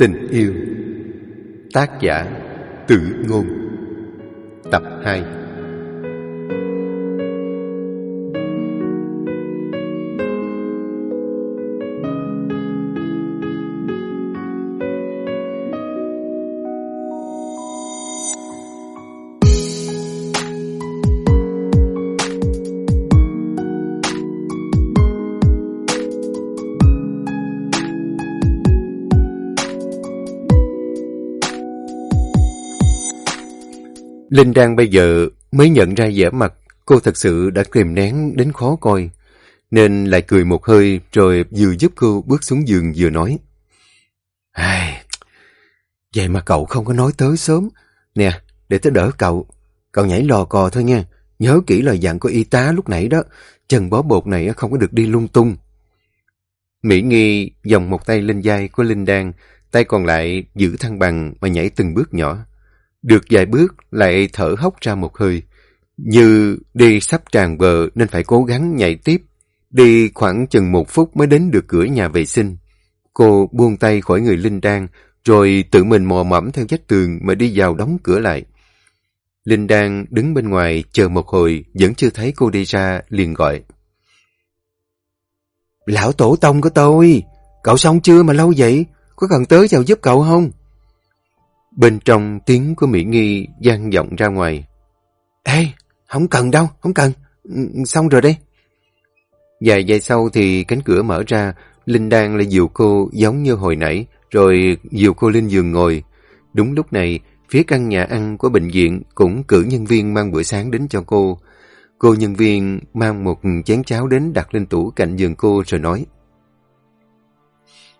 Tình yêu. Tác giả Tử Ngôn. Tập 2 Linh Đan bây giờ mới nhận ra vẻ mặt cô thật sự đã kìm nén đến khó coi, nên lại cười một hơi rồi vừa giúp cô bước xuống giường vừa nói. Ai, vậy mà cậu không có nói tới sớm. Nè, để tớ đỡ cậu. Cậu nhảy lò cò thôi nha. Nhớ kỹ lời dặn của y tá lúc nãy đó. Chân bó bột này không có được đi lung tung. Mỹ Nghi dòng một tay lên vai của Linh Đan, tay còn lại giữ thăng bằng mà nhảy từng bước nhỏ. Được vài bước lại thở hốc ra một hơi. Như đi sắp tràn bờ nên phải cố gắng nhảy tiếp. Đi khoảng chừng một phút mới đến được cửa nhà vệ sinh. Cô buông tay khỏi người Linh Đan, rồi tự mình mò mẫm theo vách tường mà đi vào đóng cửa lại. Linh Đan đứng bên ngoài chờ một hồi, vẫn chưa thấy cô đi ra, liền gọi. Lão tổ tông của tôi, cậu xong chưa mà lâu vậy? Có cần tới vào giúp cậu không? Bên trong tiếng của Mỹ Nghi gian vọng ra ngoài. Ê, không cần đâu, không cần. Ừ, ừ, xong rồi đây. Vài giây sau thì cánh cửa mở ra, Linh Đan lại dìu cô giống như hồi nãy, rồi dìu cô lên giường ngồi. Đúng lúc này, phía căn nhà ăn của bệnh viện cũng cử nhân viên mang bữa sáng đến cho cô. Cô nhân viên mang một chén cháo đến đặt lên tủ cạnh giường cô rồi nói.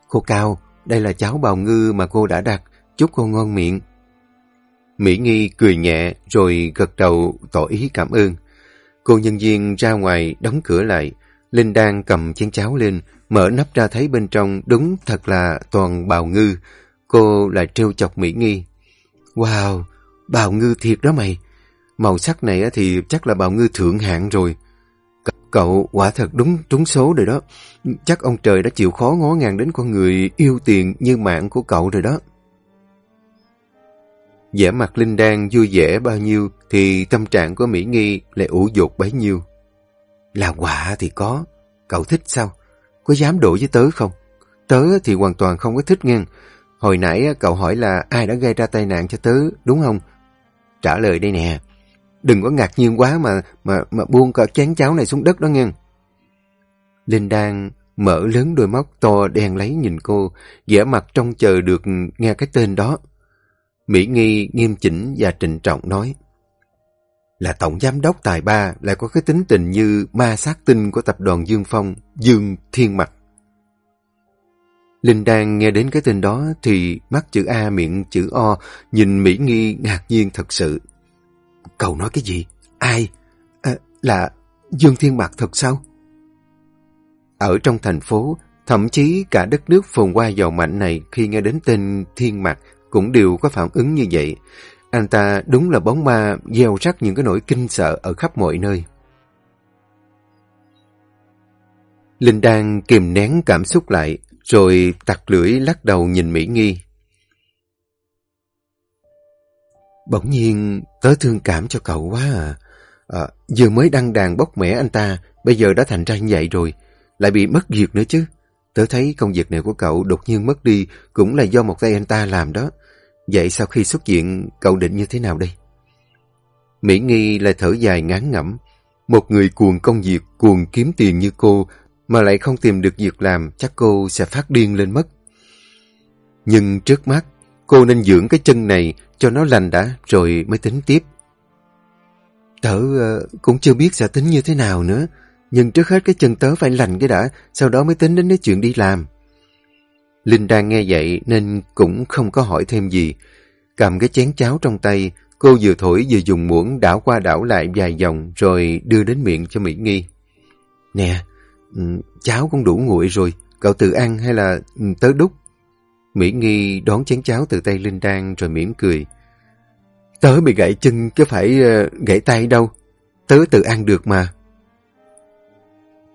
Cô Cao, đây là cháo bào ngư mà cô đã đặt, chúc cô ngon miệng. Mỹ Nghi cười nhẹ rồi gật đầu tỏ ý cảm ơn. Cô nhân viên ra ngoài đóng cửa lại. Linh đang cầm chén cháo lên, mở nắp ra thấy bên trong đúng thật là toàn bào ngư. Cô lại trêu chọc Mỹ Nghi. Wow, bào ngư thiệt đó mày. Màu sắc này thì chắc là bào ngư thượng hạng rồi. Cậu quả thật đúng trúng số rồi đó. Chắc ông trời đã chịu khó ngó ngàng đến con người yêu tiền như mạng của cậu rồi đó vẻ mặt Linh Đan vui vẻ bao nhiêu thì tâm trạng của Mỹ Nghi lại ủ dột bấy nhiêu. Là quả thì có, cậu thích sao? Có dám đổ với tớ không? Tớ thì hoàn toàn không có thích nghe. Hồi nãy cậu hỏi là ai đã gây ra tai nạn cho tớ, đúng không? Trả lời đây nè. Đừng có ngạc nhiên quá mà mà mà buông cả chén cháo này xuống đất đó nghe. Linh Đan mở lớn đôi mắt to đen lấy nhìn cô, vẻ mặt trông chờ được nghe cái tên đó. Mỹ Nghi nghiêm chỉnh và trịnh trọng nói. Là tổng giám đốc tài ba lại có cái tính tình như ma sát tinh của tập đoàn Dương Phong, Dương Thiên Mặt. Linh đang nghe đến cái tên đó thì mắt chữ A miệng chữ O nhìn Mỹ Nghi ngạc nhiên thật sự. Cậu nói cái gì? Ai? À, là Dương Thiên Mặt thật sao? Ở trong thành phố, thậm chí cả đất nước phồn hoa giàu mạnh này khi nghe đến tên Thiên Mặt cũng đều có phản ứng như vậy. Anh ta đúng là bóng ma gieo rắc những cái nỗi kinh sợ ở khắp mọi nơi. Linh đang kìm nén cảm xúc lại, rồi tặc lưỡi lắc đầu nhìn Mỹ Nghi. Bỗng nhiên, tớ thương cảm cho cậu quá à. à vừa mới đăng đàn bốc mẻ anh ta, bây giờ đã thành ra như vậy rồi, lại bị mất việc nữa chứ. Tớ thấy công việc này của cậu đột nhiên mất đi cũng là do một tay anh ta làm đó. Vậy sau khi xuất hiện cậu định như thế nào đây? Mỹ Nghi lại thở dài ngán ngẩm. Một người cuồng công việc, cuồng kiếm tiền như cô, mà lại không tìm được việc làm, chắc cô sẽ phát điên lên mất. Nhưng trước mắt, cô nên dưỡng cái chân này cho nó lành đã, rồi mới tính tiếp. Tớ ờ, cũng chưa biết sẽ tính như thế nào nữa, nhưng trước hết cái chân tớ phải lành cái đã, sau đó mới tính đến cái chuyện đi làm. Linh đang nghe vậy nên cũng không có hỏi thêm gì. Cầm cái chén cháo trong tay, cô vừa thổi vừa dùng muỗng đảo qua đảo lại vài vòng rồi đưa đến miệng cho Mỹ Nghi. Nè, ừ, cháo cũng đủ nguội rồi, cậu tự ăn hay là ừ, tớ đúc? Mỹ Nghi đón chén cháo từ tay Linh Đan rồi mỉm cười. Tớ bị gãy chân chứ phải ờ, gãy tay đâu, tớ tự ăn được mà.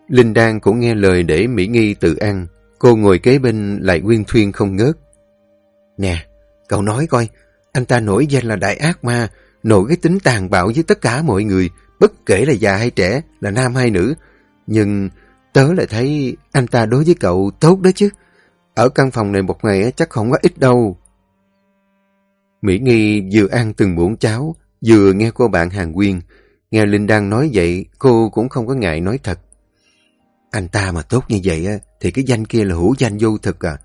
Linh Đan cũng nghe lời để Mỹ Nghi tự ăn, Cô ngồi kế bên lại quyên thuyên không ngớt. Nè, cậu nói coi, anh ta nổi danh là đại ác ma, nổi cái tính tàn bạo với tất cả mọi người, bất kể là già hay trẻ, là nam hay nữ. Nhưng tớ lại thấy anh ta đối với cậu tốt đó chứ. Ở căn phòng này một ngày chắc không có ít đâu. Mỹ Nghi vừa ăn từng muỗng cháo, vừa nghe cô bạn Hàng Quyên. Nghe Linh đang nói vậy, cô cũng không có ngại nói thật. Anh ta mà tốt như vậy thì cái danh kia là hữu danh vô thực à.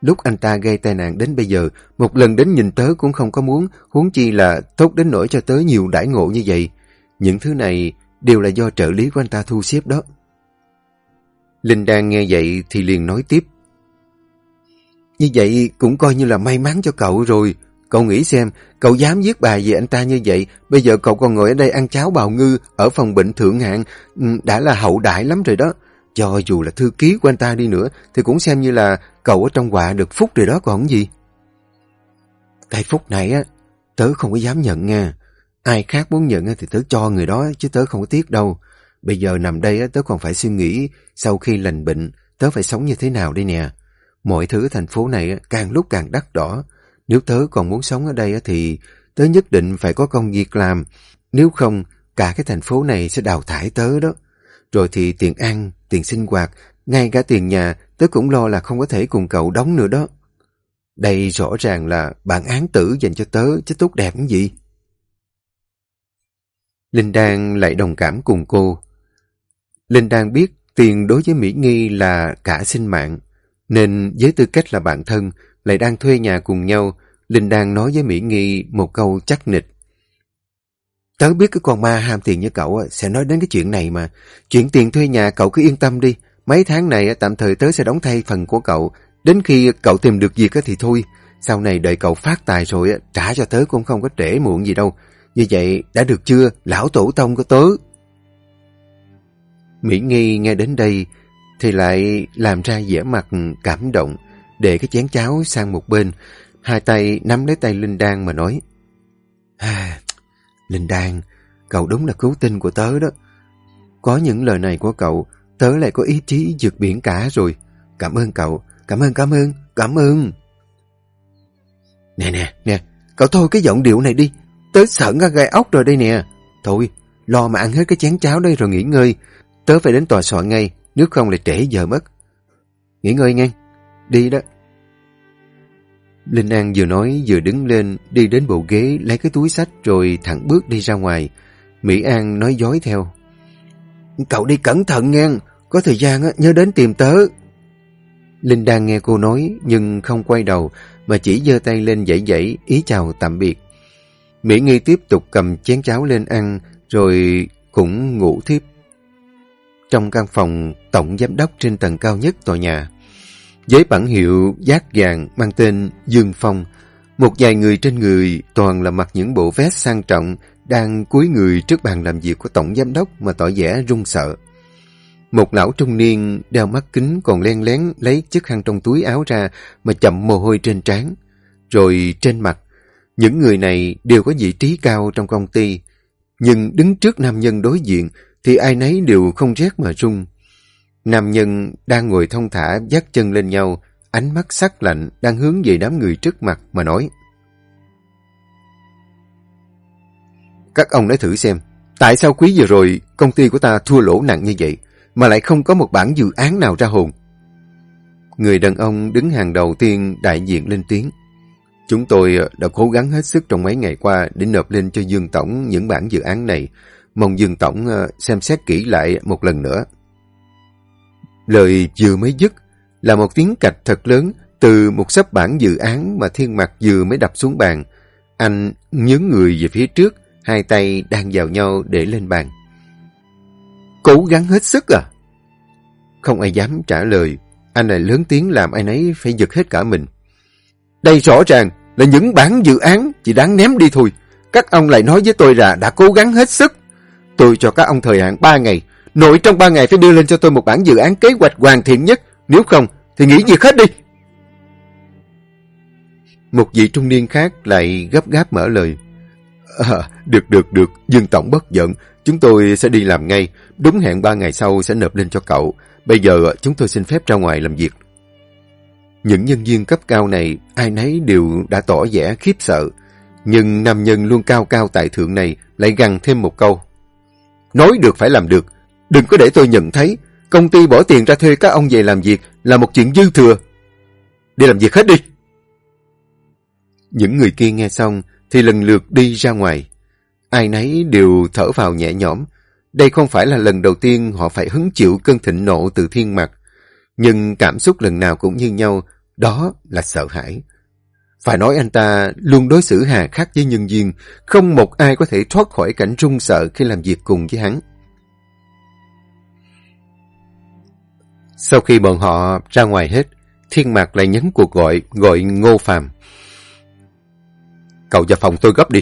Lúc anh ta gây tai nạn đến bây giờ, một lần đến nhìn tớ cũng không có muốn, huống chi là tốt đến nỗi cho tớ nhiều đãi ngộ như vậy. Những thứ này đều là do trợ lý của anh ta thu xếp đó. Linh đang nghe vậy thì liền nói tiếp. Như vậy cũng coi như là may mắn cho cậu rồi. Cậu nghĩ xem, cậu dám giết bà về anh ta như vậy, bây giờ cậu còn ngồi ở đây ăn cháo bào ngư ở phòng bệnh thượng hạng, ừ, đã là hậu đại lắm rồi đó. Cho dù là thư ký của anh ta đi nữa, thì cũng xem như là cậu ở trong quà được phúc rồi đó còn gì. Cái phúc này á, tớ không có dám nhận nha. Ai khác muốn nhận thì tớ cho người đó, chứ tớ không có tiếc đâu. Bây giờ nằm đây á, tớ còn phải suy nghĩ sau khi lành bệnh, tớ phải sống như thế nào đây nè. Mọi thứ thành phố này càng lúc càng đắt đỏ. Nếu tớ còn muốn sống ở đây thì tớ nhất định phải có công việc làm. Nếu không, cả cái thành phố này sẽ đào thải tớ đó. Rồi thì tiền ăn, tiền sinh hoạt, ngay cả tiền nhà, tớ cũng lo là không có thể cùng cậu đóng nữa đó. Đây rõ ràng là bản án tử dành cho tớ, chứ tốt đẹp cái gì. Linh Đan lại đồng cảm cùng cô. Linh Đan biết tiền đối với Mỹ Nghi là cả sinh mạng, nên với tư cách là bạn thân, lại đang thuê nhà cùng nhau, Linh Đan nói với Mỹ Nghi một câu chắc nịch. Tớ biết cái con ma ham tiền như cậu sẽ nói đến cái chuyện này mà. Chuyện tiền thuê nhà cậu cứ yên tâm đi. Mấy tháng này tạm thời tớ sẽ đóng thay phần của cậu. Đến khi cậu tìm được việc thì thôi. Sau này đợi cậu phát tài rồi trả cho tớ cũng không có trễ muộn gì đâu. Như vậy đã được chưa, lão tổ tông của tớ? Mỹ Nghi nghe đến đây thì lại làm ra vẻ mặt cảm động, để cái chén cháo sang một bên, hai tay nắm lấy tay Linh Đan mà nói. À, Linh Đan, cậu đúng là cứu tinh của tớ đó. Có những lời này của cậu, tớ lại có ý chí vượt biển cả rồi. Cảm ơn cậu, cảm ơn, cảm ơn, cảm ơn. Nè nè, nè, cậu thôi cái giọng điệu này đi, tớ sợ ra gai ốc rồi đây nè. Thôi, lo mà ăn hết cái chén cháo đây rồi nghỉ ngơi. Tớ phải đến tòa soạn ngay, nếu không lại trễ giờ mất. Nghỉ ngơi nghe, đi đó. Linh An vừa nói vừa đứng lên, đi đến bộ ghế, lấy cái túi sách rồi thẳng bước đi ra ngoài. Mỹ An nói dối theo. Cậu đi cẩn thận nghe, có thời gian nhớ đến tìm tớ. Linh đang nghe cô nói nhưng không quay đầu mà chỉ giơ tay lên dãy dãy ý chào tạm biệt. Mỹ Nghi tiếp tục cầm chén cháo lên ăn rồi cũng ngủ thiếp. Trong căn phòng tổng giám đốc trên tầng cao nhất tòa nhà, với bản hiệu giác vàng mang tên Dương Phong, một vài người trên người toàn là mặc những bộ vest sang trọng đang cúi người trước bàn làm việc của tổng giám đốc mà tỏ vẻ run sợ. Một lão trung niên đeo mắt kính còn len lén lấy chiếc khăn trong túi áo ra mà chậm mồ hôi trên trán. Rồi trên mặt, những người này đều có vị trí cao trong công ty. Nhưng đứng trước nam nhân đối diện thì ai nấy đều không rét mà run. Nam nhân đang ngồi thông thả dắt chân lên nhau, ánh mắt sắc lạnh đang hướng về đám người trước mặt mà nói. Các ông nói thử xem, tại sao quý vừa rồi công ty của ta thua lỗ nặng như vậy, mà lại không có một bản dự án nào ra hồn? Người đàn ông đứng hàng đầu tiên đại diện lên tiếng. Chúng tôi đã cố gắng hết sức trong mấy ngày qua để nộp lên cho Dương Tổng những bản dự án này. Mong Dương Tổng ờ, xem xét kỹ lại một lần nữa. Lời vừa mới dứt là một tiếng cạch thật lớn từ một sắp bản dự án mà thiên mặt vừa mới đập xuống bàn. Anh nhướng người về phía trước, hai tay đang vào nhau để lên bàn. Cố gắng hết sức à? Không ai dám trả lời. Anh này lớn tiếng làm ai nấy phải giật hết cả mình. Đây rõ ràng là những bản dự án chỉ đáng ném đi thôi. Các ông lại nói với tôi là đã cố gắng hết sức. Tôi cho các ông thời hạn 3 ngày. Nội trong ba ngày phải đưa lên cho tôi một bản dự án kế hoạch hoàn thiện nhất. Nếu không thì nghỉ việc hết đi. Một vị trung niên khác lại gấp gáp mở lời. À, được, được, được. Dương Tổng bất giận. Chúng tôi sẽ đi làm ngay. Đúng hẹn ba ngày sau sẽ nộp lên cho cậu. Bây giờ chúng tôi xin phép ra ngoài làm việc. Những nhân viên cấp cao này, ai nấy đều đã tỏ vẻ khiếp sợ. Nhưng nam nhân luôn cao cao tại thượng này lại gằn thêm một câu. Nói được phải làm được. Đừng có để tôi nhận thấy. Công ty bỏ tiền ra thuê các ông về làm việc là một chuyện dư thừa. Đi làm việc hết đi. Những người kia nghe xong thì lần lượt đi ra ngoài. Ai nấy đều thở vào nhẹ nhõm. Đây không phải là lần đầu tiên họ phải hứng chịu cơn thịnh nộ từ thiên mặt. Nhưng cảm xúc lần nào cũng như nhau, đó là sợ hãi. Phải nói anh ta luôn đối xử hà khắc với nhân viên, không một ai có thể thoát khỏi cảnh run sợ khi làm việc cùng với hắn. Sau khi bọn họ ra ngoài hết, Thiên Mạc lại nhấn cuộc gọi, gọi Ngô Phạm, Cậu vào phòng tôi gấp đi.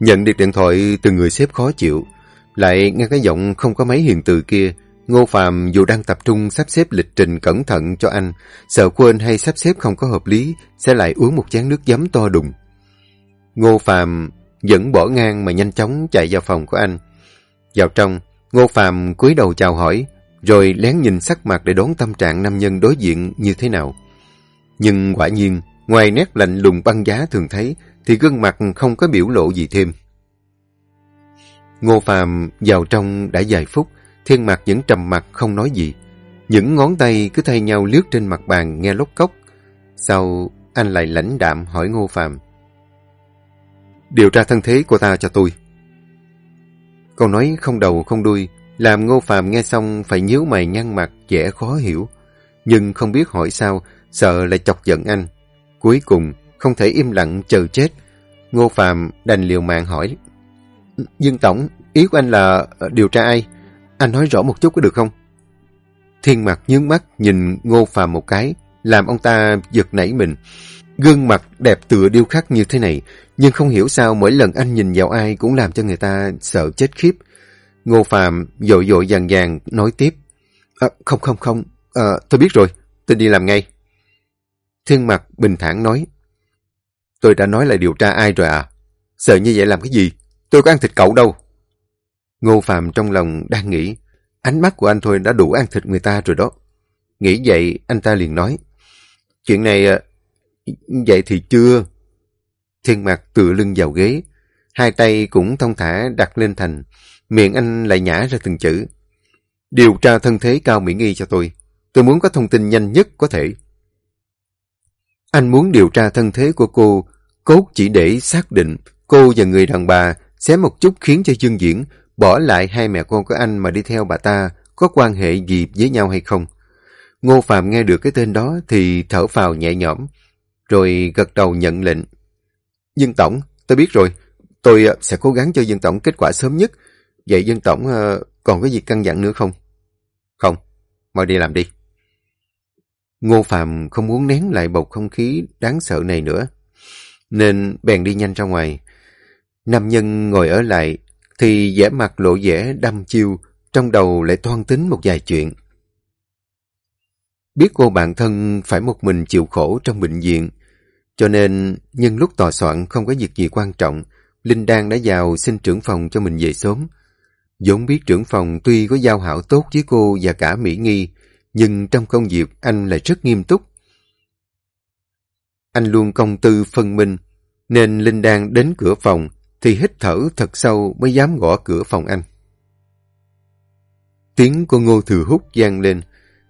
Nhận được điện thoại từ người sếp khó chịu, lại nghe cái giọng không có mấy hiền từ kia, Ngô Phạm dù đang tập trung sắp xếp lịch trình cẩn thận cho anh, sợ quên hay sắp xếp không có hợp lý, sẽ lại uống một chén nước giấm to đùng. Ngô Phạm vẫn bỏ ngang mà nhanh chóng chạy vào phòng của anh. Vào trong, Ngô Phạm cúi đầu chào hỏi, rồi lén nhìn sắc mặt để đón tâm trạng nam nhân đối diện như thế nào. Nhưng quả nhiên, ngoài nét lạnh lùng băng giá thường thấy, thì gương mặt không có biểu lộ gì thêm. Ngô Phạm vào trong đã vài phút, thiên mặt vẫn trầm mặt không nói gì. Những ngón tay cứ thay nhau lướt trên mặt bàn nghe lốc cốc. Sau, anh lại lãnh đạm hỏi Ngô Phạm. Điều tra thân thế của ta cho tôi. Câu nói không đầu không đuôi, làm Ngô Phạm nghe xong phải nhíu mày nhăn mặt, dễ khó hiểu. Nhưng không biết hỏi sao, sợ lại chọc giận anh. Cuối cùng, không thể im lặng chờ chết. Ngô Phạm đành liều mạng hỏi. Dương Tổng, ý của anh là ờ, điều tra ai? Anh nói rõ một chút có được không? Thiên mặt nhướng mắt nhìn Ngô Phạm một cái, làm ông ta giật nảy mình. Gương mặt đẹp tựa điêu khắc như thế này, nhưng không hiểu sao mỗi lần anh nhìn vào ai cũng làm cho người ta sợ chết khiếp. Ngô Phạm dội dội vàng vàng nói tiếp. À, không không không, à, tôi biết rồi, tôi đi làm ngay. Thiên mặt bình thản nói. Tôi đã nói là điều tra ai rồi à? Sợ như vậy làm cái gì? Tôi có ăn thịt cậu đâu. Ngô Phạm trong lòng đang nghĩ, ánh mắt của anh thôi đã đủ ăn thịt người ta rồi đó. Nghĩ vậy, anh ta liền nói, chuyện này, ờ, vậy thì chưa. Thiên mặt tựa lưng vào ghế, hai tay cũng thông thả đặt lên thành, miệng anh lại nhả ra từng chữ. Điều tra thân thế cao mỹ nghi cho tôi. Tôi muốn có thông tin nhanh nhất có thể. Anh muốn điều tra thân thế của cô, cốt chỉ để xác định cô và người đàn bà xé một chút khiến cho Dương Diễn bỏ lại hai mẹ con của anh mà đi theo bà ta có quan hệ gì với nhau hay không. Ngô Phạm nghe được cái tên đó thì thở phào nhẹ nhõm, rồi gật đầu nhận lệnh. Dương Tổng, tôi biết rồi, tôi ờ, sẽ cố gắng cho Dương Tổng kết quả sớm nhất. Vậy dân Tổng ờ, còn có gì căn dặn nữa không? Không, mau đi làm đi. Ngô Phạm không muốn nén lại bầu không khí đáng sợ này nữa, nên bèn đi nhanh ra ngoài. Nam nhân ngồi ở lại thì vẻ mặt lộ vẻ đăm chiêu, trong đầu lại toan tính một vài chuyện. Biết cô bạn thân phải một mình chịu khổ trong bệnh viện, cho nên nhân lúc tòa soạn không có việc gì quan trọng, Linh Đan đã vào xin trưởng phòng cho mình về sớm dũng biết trưởng phòng tuy có giao hảo tốt với cô và cả Mỹ Nghi, nhưng trong công việc anh lại rất nghiêm túc. Anh luôn công tư phân minh, nên Linh Đan đến cửa phòng thì hít thở thật sâu mới dám gõ cửa phòng anh. Tiếng của Ngô Thừa Hút gian lên,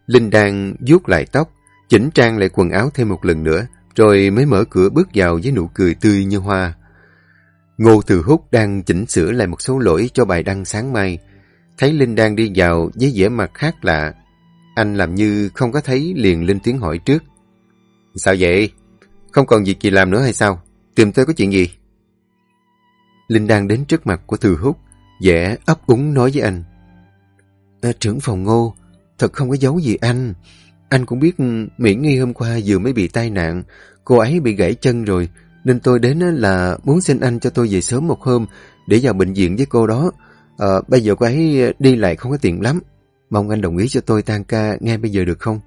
Linh đang vuốt lại tóc, chỉnh trang lại quần áo thêm một lần nữa, rồi mới mở cửa bước vào với nụ cười tươi như hoa. Ngô Thừa Húc đang chỉnh sửa lại một số lỗi cho bài đăng sáng mai. Thấy Linh đang đi vào với vẻ mặt khác lạ. Anh làm như không có thấy liền lên tiếng hỏi trước. Sao vậy? Không còn việc gì làm nữa hay sao? Tìm tôi có chuyện gì? Linh đang đến trước mặt của Thừa Húc, vẻ ấp úng nói với anh. À, trưởng phòng ngô, thật không có giấu gì anh. Anh cũng biết Mỹ Nghi hôm qua vừa mới bị tai nạn, cô ấy bị gãy chân rồi, nên tôi đến là muốn xin anh cho tôi về sớm một hôm để vào bệnh viện với cô đó. À, bây giờ cô ấy đi lại không có tiền lắm. Mong anh đồng ý cho tôi tan ca ngay bây giờ được không?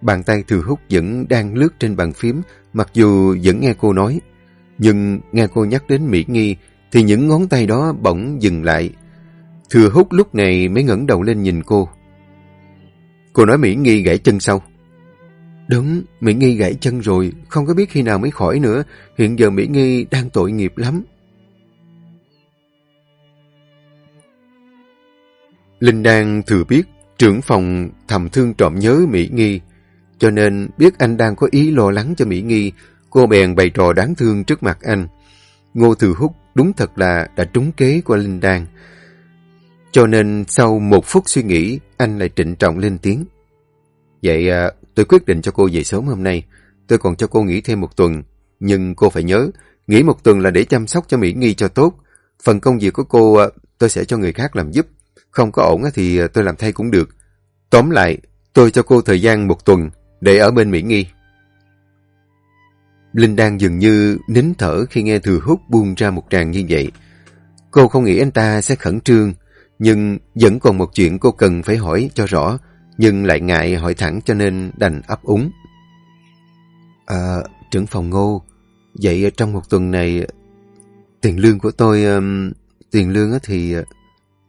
Bàn tay Thừa Húc vẫn đang lướt trên bàn phím, mặc dù vẫn nghe cô nói. Nhưng nghe cô nhắc đến Mỹ Nghi thì những ngón tay đó bỗng dừng lại. Thừa hút lúc này mới ngẩng đầu lên nhìn cô. Cô nói Mỹ Nghi gãy chân sau. Đúng, Mỹ Nghi gãy chân rồi, không có biết khi nào mới khỏi nữa. Hiện giờ Mỹ Nghi đang tội nghiệp lắm. Linh đan thừa biết trưởng phòng thầm thương trộm nhớ Mỹ Nghi, cho nên biết anh đang có ý lo lắng cho Mỹ Nghi, cô bèn bày trò đáng thương trước mặt anh. Ngô Thừa Húc đúng thật là đã trúng kế của Linh Đan. Cho nên sau một phút suy nghĩ, anh lại trịnh trọng lên tiếng. Vậy à, tôi quyết định cho cô về sớm hôm nay. Tôi còn cho cô nghỉ thêm một tuần. Nhưng cô phải nhớ, nghỉ một tuần là để chăm sóc cho Mỹ Nghi cho tốt. Phần công việc của cô à, tôi sẽ cho người khác làm giúp. Không có ổn thì à, tôi làm thay cũng được. Tóm lại, tôi cho cô thời gian một tuần để ở bên Mỹ Nghi. Linh đang dường như nín thở khi nghe Thừa Hút buông ra một tràng như vậy. Cô không nghĩ anh ta sẽ khẩn trương, nhưng vẫn còn một chuyện cô cần phải hỏi cho rõ, nhưng lại ngại hỏi thẳng cho nên đành ấp úng. À, trưởng phòng ngô, vậy trong một tuần này, tiền lương của tôi, um, tiền lương thì à,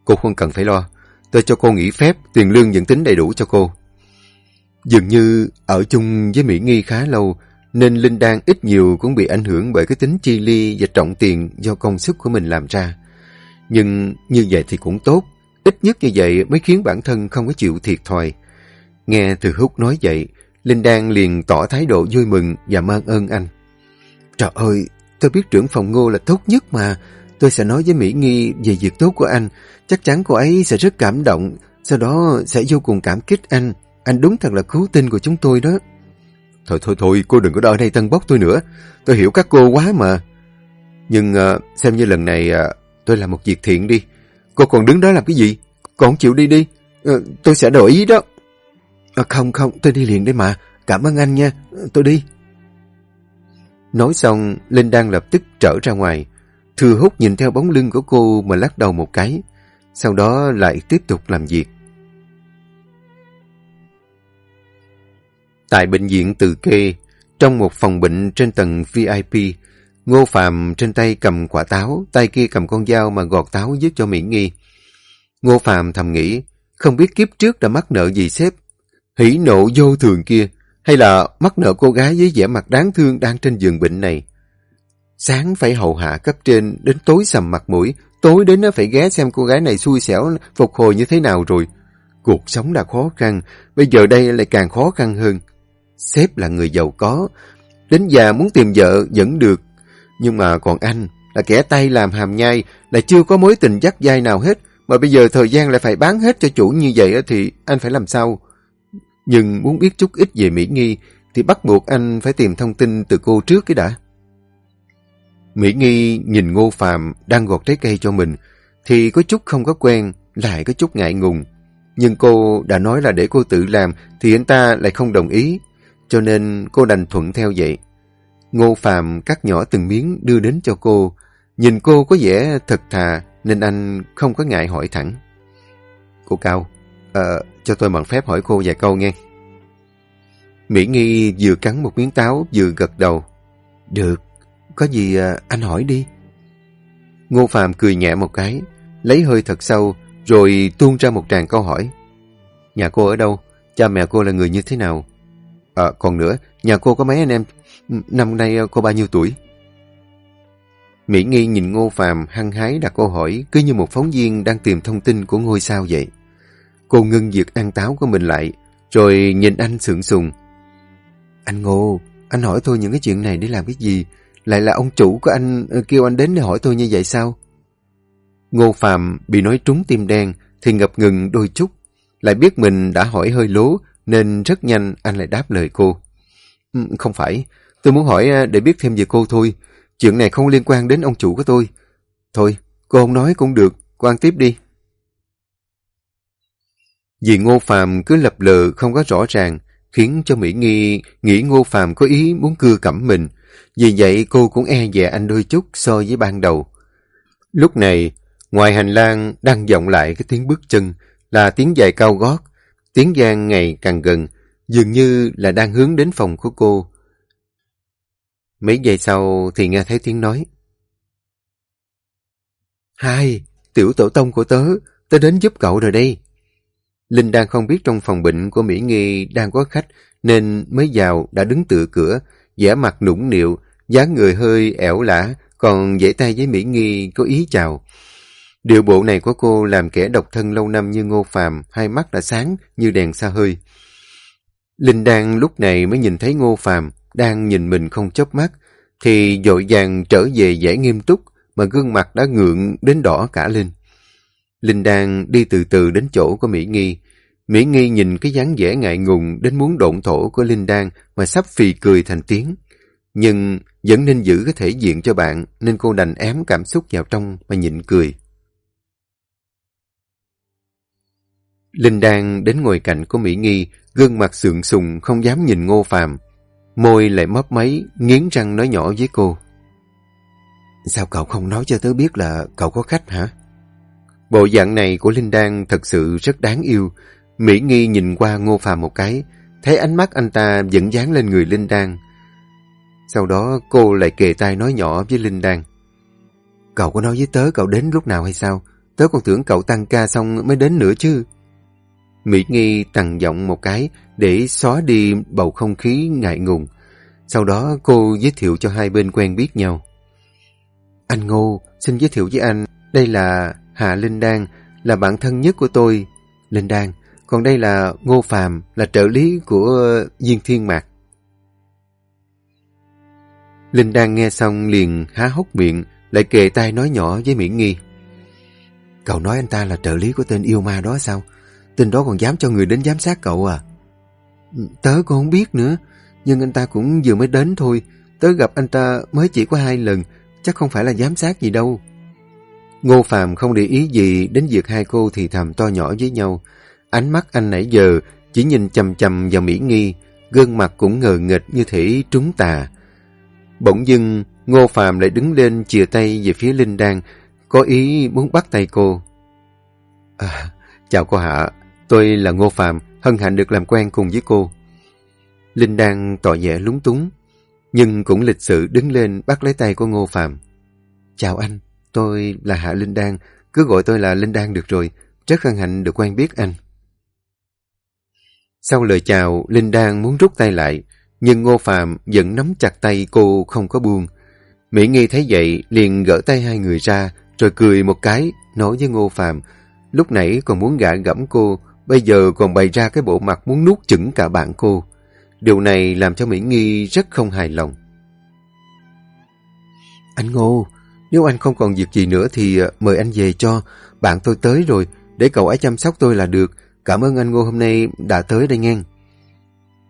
cô không cần phải lo. Tôi cho cô nghỉ phép, tiền lương vẫn tính đầy đủ cho cô. Dường như ở chung với Mỹ Nghi khá lâu, nên Linh Đan ít nhiều cũng bị ảnh hưởng bởi cái tính chi ly và trọng tiền do công sức của mình làm ra. Nhưng như vậy thì cũng tốt, ít nhất như vậy mới khiến bản thân không có chịu thiệt thòi. Nghe từ Húc nói vậy, Linh Đan liền tỏ thái độ vui mừng và mang ơn anh. Trời ơi, tôi biết trưởng phòng ngô là tốt nhất mà. Tôi sẽ nói với Mỹ Nghi về việc tốt của anh. Chắc chắn cô ấy sẽ rất cảm động, sau đó sẽ vô cùng cảm kích anh. Anh đúng thật là cứu tinh của chúng tôi đó. Thôi thôi thôi, cô đừng có ở đây tân bốc tôi nữa. Tôi hiểu các cô quá mà. Nhưng uh, xem như lần này uh, tôi làm một việc thiện đi. Cô còn đứng đó làm cái gì? Còn chịu đi đi. Uh, tôi sẽ đổi ý đó. À, không không, tôi đi liền đây mà. Cảm ơn anh nha. Ờ, tôi đi. Nói xong, Linh đang lập tức trở ra ngoài. Thừa hút nhìn theo bóng lưng của cô mà lắc đầu một cái. Sau đó lại tiếp tục làm việc. Tại bệnh viện Từ Kê, trong một phòng bệnh trên tầng VIP, Ngô Phạm trên tay cầm quả táo, tay kia cầm con dao mà gọt táo giúp cho Mỹ Nghi. Ngô Phạm thầm nghĩ, không biết kiếp trước đã mắc nợ gì sếp, hỉ nộ vô thường kia, hay là mắc nợ cô gái với vẻ mặt đáng thương đang trên giường bệnh này. Sáng phải hậu hạ cấp trên, đến tối sầm mặt mũi, tối đến nó phải ghé xem cô gái này xui xẻo phục hồi như thế nào rồi. Cuộc sống đã khó khăn, bây giờ đây lại càng khó khăn hơn. Sếp là người giàu có, đến già muốn tìm vợ vẫn được. Nhưng mà còn anh, là kẻ tay làm hàm nhai, là chưa có mối tình dắt dai nào hết, mà bây giờ thời gian lại phải bán hết cho chủ như vậy thì anh phải làm sao? Nhưng muốn biết chút ít về Mỹ Nghi thì bắt buộc anh phải tìm thông tin từ cô trước cái đã. Mỹ Nghi nhìn Ngô Phạm đang gọt trái cây cho mình thì có chút không có quen, lại có chút ngại ngùng. Nhưng cô đã nói là để cô tự làm thì anh ta lại không đồng ý cho nên cô đành thuận theo vậy. Ngô Phạm cắt nhỏ từng miếng đưa đến cho cô. Nhìn cô có vẻ thật thà nên anh không có ngại hỏi thẳng. Cô Cao, à, cho tôi bằng phép hỏi cô vài câu nghe. Mỹ Nghi vừa cắn một miếng táo vừa gật đầu. Được, có gì à, anh hỏi đi. Ngô Phạm cười nhẹ một cái, lấy hơi thật sâu rồi tuôn ra một tràng câu hỏi. Nhà cô ở đâu? Cha mẹ cô là người như thế nào? À, còn nữa, nhà cô có mấy anh em? Năm nay ờ, cô bao nhiêu tuổi? Mỹ Nghi nhìn Ngô Phạm hăng hái đặt câu hỏi cứ như một phóng viên đang tìm thông tin của ngôi sao vậy. Cô ngưng việc ăn táo của mình lại, rồi nhìn anh sượng sùng. Anh Ngô, anh hỏi tôi những cái chuyện này để làm cái gì? Lại là ông chủ của anh ờ, kêu anh đến để hỏi tôi như vậy sao? Ngô Phạm bị nói trúng tim đen thì ngập ngừng đôi chút. Lại biết mình đã hỏi hơi lố nên rất nhanh anh lại đáp lời cô. Ừ, không phải, tôi muốn hỏi à, để biết thêm về cô thôi. Chuyện này không liên quan đến ông chủ của tôi. Thôi, cô không nói cũng được, quan tiếp đi. Vì Ngô Phạm cứ lập lờ không có rõ ràng, khiến cho Mỹ Nghi nghĩ Ngô Phạm có ý muốn cưa cẩm mình. Vì vậy cô cũng e dè anh đôi chút so với ban đầu. Lúc này, ngoài hành lang đang vọng lại cái tiếng bước chân là tiếng giày cao gót, Tiếng Giang ngày càng gần, dường như là đang hướng đến phòng của cô. Mấy giây sau thì nghe thấy tiếng nói. Hai, tiểu tổ tông của tớ, tớ đến giúp cậu rồi đây. Linh đang không biết trong phòng bệnh của Mỹ Nghi đang có khách nên mới vào đã đứng tựa cửa, vẻ mặt nũng nịu, dáng người hơi ẻo lả, còn dễ tay với Mỹ Nghi có ý chào. Điệu bộ này của cô làm kẻ độc thân lâu năm như Ngô Phàm hai mắt đã sáng như đèn xa hơi. Linh Đan lúc này mới nhìn thấy Ngô Phàm đang nhìn mình không chớp mắt, thì dội vàng trở về vẻ nghiêm túc mà gương mặt đã ngượng đến đỏ cả lên. Linh Đan đi từ từ đến chỗ của Mỹ Nghi. Mỹ Nghi nhìn cái dáng vẻ ngại ngùng đến muốn độn thổ của Linh Đan mà sắp phì cười thành tiếng. Nhưng vẫn nên giữ cái thể diện cho bạn nên cô đành ém cảm xúc vào trong mà nhịn cười. Linh Đan đến ngồi cạnh của Mỹ Nghi, gương mặt sượng sùng không dám nhìn Ngô Phàm Môi lại mấp máy, nghiến răng nói nhỏ với cô. Sao cậu không nói cho tớ biết là cậu có khách hả? Bộ dạng này của Linh Đan thật sự rất đáng yêu. Mỹ Nghi nhìn qua Ngô Phàm một cái, thấy ánh mắt anh ta vẫn dán lên người Linh Đan. Sau đó cô lại kề tay nói nhỏ với Linh Đan. Cậu có nói với tớ cậu đến lúc nào hay sao? Tớ còn tưởng cậu tăng ca xong mới đến nữa chứ. Mỹ Nghi tằn giọng một cái để xóa đi bầu không khí ngại ngùng. Sau đó cô giới thiệu cho hai bên quen biết nhau. Anh Ngô, xin giới thiệu với anh, đây là Hạ Linh Đan, là bạn thân nhất của tôi, Linh Đan. Còn đây là Ngô Phàm là trợ lý của Diên Thiên Mạc. Linh Đan nghe xong liền há hốc miệng, lại kề tay nói nhỏ với Miễn Nghi. Cậu nói anh ta là trợ lý của tên yêu ma đó sao? Tên đó còn dám cho người đến giám sát cậu à? Ừ, tớ cũng không biết nữa, nhưng anh ta cũng vừa mới đến thôi. Tớ gặp anh ta mới chỉ có hai lần, chắc không phải là giám sát gì đâu. Ngô Phạm không để ý gì đến việc hai cô thì thầm to nhỏ với nhau. Ánh mắt anh nãy giờ chỉ nhìn chầm chầm vào Mỹ Nghi, gương mặt cũng ngờ nghịch như thể trúng tà. Bỗng dưng, Ngô Phạm lại đứng lên chìa tay về phía Linh Đan, có ý muốn bắt tay cô. À, chào cô Hạ, tôi là Ngô Phạm, hân hạnh được làm quen cùng với cô. Linh đang tỏ vẻ lúng túng, nhưng cũng lịch sự đứng lên bắt lấy tay của Ngô Phạm. Chào anh, tôi là Hạ Linh Đan, cứ gọi tôi là Linh Đan được rồi, rất hân hạnh được quen biết anh. Sau lời chào, Linh Đan muốn rút tay lại, nhưng Ngô Phạm vẫn nắm chặt tay cô không có buông. Mỹ Nghi thấy vậy, liền gỡ tay hai người ra, rồi cười một cái, nói với Ngô Phạm, lúc nãy còn muốn gạ gẫm cô, bây giờ còn bày ra cái bộ mặt muốn nuốt chửng cả bạn cô. Điều này làm cho Mỹ Nghi rất không hài lòng. Anh Ngô, nếu anh không còn việc gì nữa thì ờ, mời anh về cho. Bạn tôi tới rồi, để cậu ấy chăm sóc tôi là được. Cảm ơn anh Ngô hôm nay đã tới đây nghe.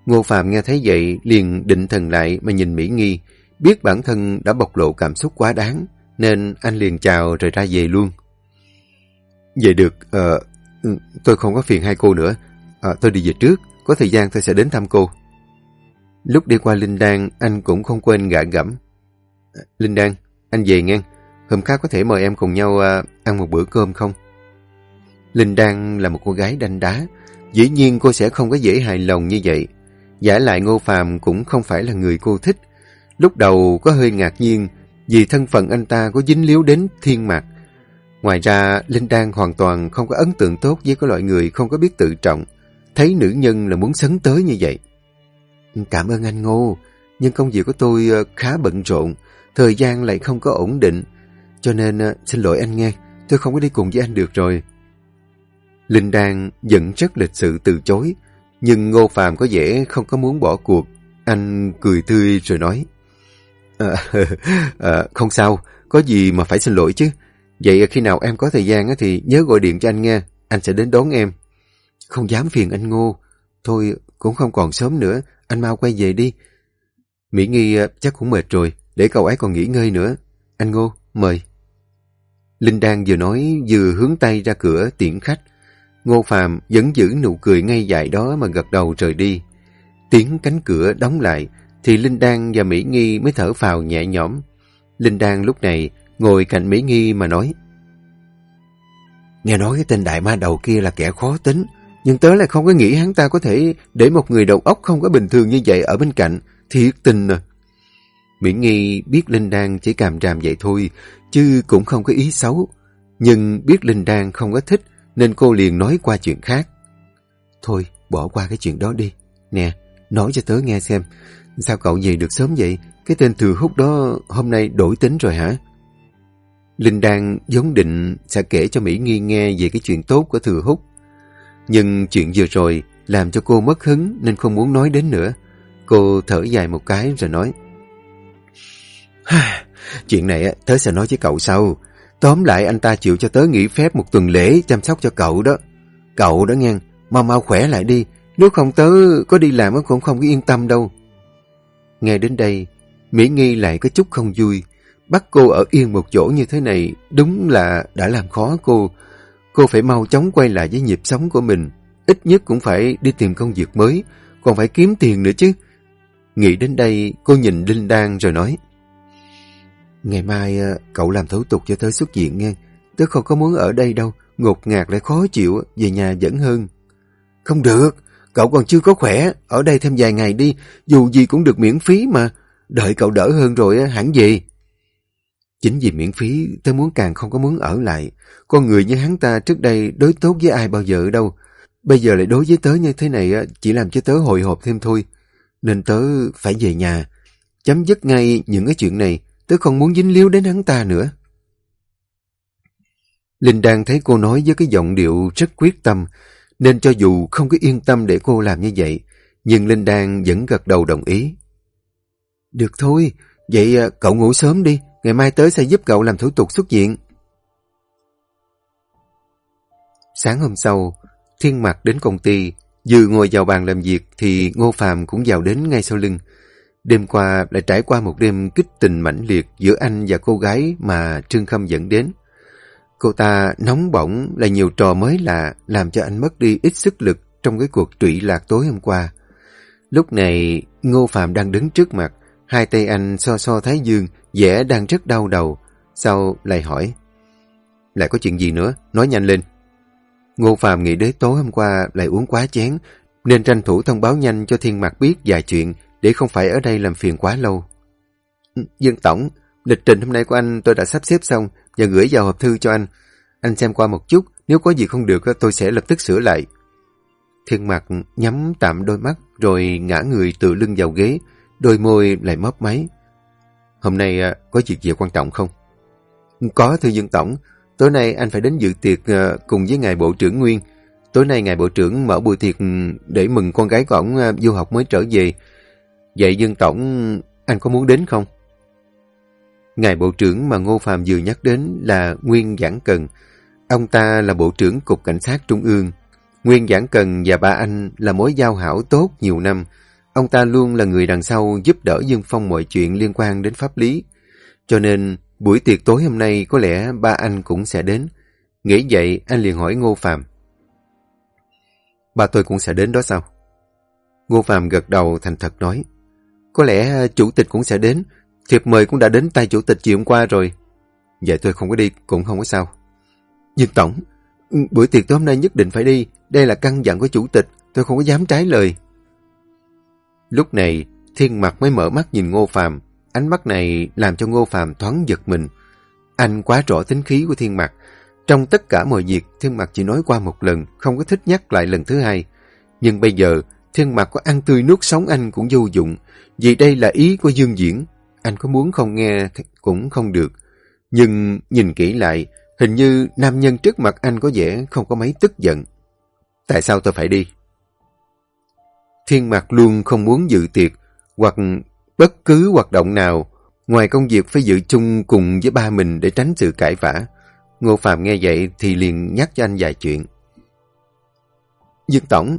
Ngô Phạm nghe thấy vậy liền định thần lại mà nhìn Mỹ Nghi. Biết bản thân đã bộc lộ cảm xúc quá đáng, nên anh liền chào rồi ra về luôn. Về được, uh, Ừ, tôi không có phiền hai cô nữa. À, tôi đi về trước, có thời gian tôi sẽ đến thăm cô. Lúc đi qua Linh Đan, anh cũng không quên gạ gẫm. À, Linh Đan, anh về nghe. Hôm khác có thể mời em cùng nhau à, ăn một bữa cơm không? Linh Đan là một cô gái đanh đá. Dĩ nhiên cô sẽ không có dễ hài lòng như vậy. Giả lại Ngô Phạm cũng không phải là người cô thích. Lúc đầu có hơi ngạc nhiên vì thân phận anh ta có dính líu đến thiên mạc. Ngoài ra, Linh Đan hoàn toàn không có ấn tượng tốt với cái loại người không có biết tự trọng. Thấy nữ nhân là muốn sấn tới như vậy. Cảm ơn anh Ngô, nhưng công việc của tôi ờ, khá bận rộn, thời gian lại không có ổn định. Cho nên ờ, xin lỗi anh nghe, tôi không có đi cùng với anh được rồi. Linh Đan vẫn rất lịch sự từ chối, nhưng Ngô Phạm có vẻ không có muốn bỏ cuộc. Anh cười tươi rồi nói, à, à, Không sao, có gì mà phải xin lỗi chứ. Vậy khi nào em có thời gian thì nhớ gọi điện cho anh nghe, anh sẽ đến đón em. Không dám phiền anh Ngô. Thôi, cũng không còn sớm nữa, anh mau quay về đi. Mỹ Nghi ờ, chắc cũng mệt rồi, để cậu ấy còn nghỉ ngơi nữa. Anh Ngô, mời. Linh Đan vừa nói vừa hướng tay ra cửa tiễn khách. Ngô Phạm vẫn giữ nụ cười ngay dại đó mà gật đầu rời đi. Tiếng cánh cửa đóng lại thì Linh Đan và Mỹ Nghi mới thở phào nhẹ nhõm. Linh Đan lúc này ngồi cạnh Mỹ Nghi mà nói Nghe nói cái tên đại ma đầu kia là kẻ khó tính, nhưng tớ lại không có nghĩ hắn ta có thể để một người đầu óc không có bình thường như vậy ở bên cạnh. Thiệt tình à. Mỹ Nghi biết Linh Đan chỉ càm ràm vậy thôi, chứ cũng không có ý xấu. Nhưng biết Linh Đan không có thích, nên cô liền nói qua chuyện khác. Thôi, bỏ qua cái chuyện đó đi. Nè, nói cho tớ nghe xem. Sao cậu về được sớm vậy? Cái tên Thừa Hút đó hôm nay đổi tính rồi hả? Linh đang giống định sẽ kể cho Mỹ Nghi nghe về cái chuyện tốt của Thừa húc, Nhưng chuyện vừa rồi làm cho cô mất hứng nên không muốn nói đến nữa. Cô thở dài một cái rồi nói Chuyện này tớ sẽ nói với cậu sau. Tóm lại anh ta chịu cho tớ nghỉ phép một tuần lễ chăm sóc cho cậu đó. Cậu đó nghe, mau mau khỏe lại đi. Nếu không tớ có đi làm cũng không có yên tâm đâu. Nghe đến đây, Mỹ Nghi lại có chút không vui. Bắt cô ở yên một chỗ như thế này đúng là đã làm khó cô. Cô phải mau chóng quay lại với nhịp sống của mình. Ít nhất cũng phải đi tìm công việc mới, còn phải kiếm tiền nữa chứ. Nghĩ đến đây, cô nhìn Linh Đan rồi nói. Ngày mai ờ, cậu làm thủ tục cho tớ xuất viện nghe. Tớ không có muốn ở đây đâu, ngột ngạt lại khó chịu, về nhà vẫn hơn. Không được, cậu còn chưa có khỏe, ở đây thêm vài ngày đi, dù gì cũng được miễn phí mà. Đợi cậu đỡ hơn rồi hẳn gì. Chính vì miễn phí, tớ muốn càng không có muốn ở lại. Con người như hắn ta trước đây đối tốt với ai bao giờ đâu. Bây giờ lại đối với tớ như thế này chỉ làm cho tớ hồi hộp thêm thôi. Nên tớ phải về nhà. Chấm dứt ngay những cái chuyện này, tớ không muốn dính líu đến hắn ta nữa. Linh đang thấy cô nói với cái giọng điệu rất quyết tâm, nên cho dù không có yên tâm để cô làm như vậy, nhưng Linh Đan vẫn gật đầu đồng ý. Được thôi, vậy à, cậu ngủ sớm đi, ngày mai tới sẽ giúp cậu làm thủ tục xuất viện. Sáng hôm sau, Thiên Mặc đến công ty, vừa ngồi vào bàn làm việc thì Ngô Phạm cũng vào đến ngay sau lưng. Đêm qua lại trải qua một đêm kích tình mãnh liệt giữa anh và cô gái mà Trương Khâm dẫn đến. Cô ta nóng bỏng là nhiều trò mới lạ làm cho anh mất đi ít sức lực trong cái cuộc trụy lạc tối hôm qua. Lúc này Ngô Phạm đang đứng trước mặt, hai tay anh so so thái dương, vẻ đang rất đau đầu. Sau lại hỏi, lại có chuyện gì nữa, nói nhanh lên. Ngô Phạm nghĩ đến tối hôm qua lại uống quá chén, nên tranh thủ thông báo nhanh cho Thiên Mạc biết vài chuyện để không phải ở đây làm phiền quá lâu. Ừ, Dương Tổng, lịch trình hôm nay của anh tôi đã sắp xếp xong và gửi vào hộp thư cho anh. Anh xem qua một chút, nếu có gì không được tôi sẽ lập tức sửa lại. Thiên Mạc nhắm tạm đôi mắt rồi ngã người từ lưng vào ghế, đôi môi lại mấp máy. Hôm nay à, có việc gì quan trọng không? Có thưa Dương Tổng, Tối nay anh phải đến dự tiệc à, cùng với ngài bộ trưởng Nguyên. Tối nay ngài bộ trưởng mở buổi tiệc ừ, để mừng con gái của ổng à, du học mới trở về. Vậy Dương Tổng, anh có muốn đến không? Ngài bộ trưởng mà Ngô Phạm vừa nhắc đến là Nguyên Giảng Cần. Ông ta là bộ trưởng Cục Cảnh sát Trung ương. Nguyên Giảng Cần và ba anh là mối giao hảo tốt nhiều năm. Ông ta luôn là người đằng sau giúp đỡ Dương Phong mọi chuyện liên quan đến pháp lý. Cho nên Buổi tiệc tối hôm nay có lẽ ba anh cũng sẽ đến. Nghĩ vậy, anh liền hỏi Ngô Phạm. Ba tôi cũng sẽ đến đó sao? Ngô Phạm gật đầu thành thật nói. Có lẽ chủ tịch cũng sẽ đến. Thiệp mời cũng đã đến tay chủ tịch chiều hôm qua rồi. Vậy tôi không có đi, cũng không có sao. dương Tổng, buổi tiệc tối hôm nay nhất định phải đi. Đây là căn dặn của chủ tịch. Tôi không có dám trái lời. Lúc này, Thiên Mặt mới mở mắt nhìn Ngô Phạm. Ánh mắt này làm cho Ngô Phạm thoáng giật mình. Anh quá rõ tính khí của Thiên Mặc. Trong tất cả mọi việc, Thiên Mặc chỉ nói qua một lần, không có thích nhắc lại lần thứ hai. Nhưng bây giờ, Thiên Mặc có ăn tươi nuốt sống anh cũng vô dụng. Vì đây là ý của Dương Diễn. Anh có muốn không nghe cũng không được. Nhưng nhìn kỹ lại, hình như nam nhân trước mặt anh có vẻ không có mấy tức giận. Tại sao tôi phải đi? Thiên Mặc luôn không muốn dự tiệc, hoặc Bất cứ hoạt động nào, ngoài công việc phải dự chung cùng với ba mình để tránh sự cãi vã. Ngô Phạm nghe vậy thì liền nhắc cho anh vài chuyện. Dương Tổng,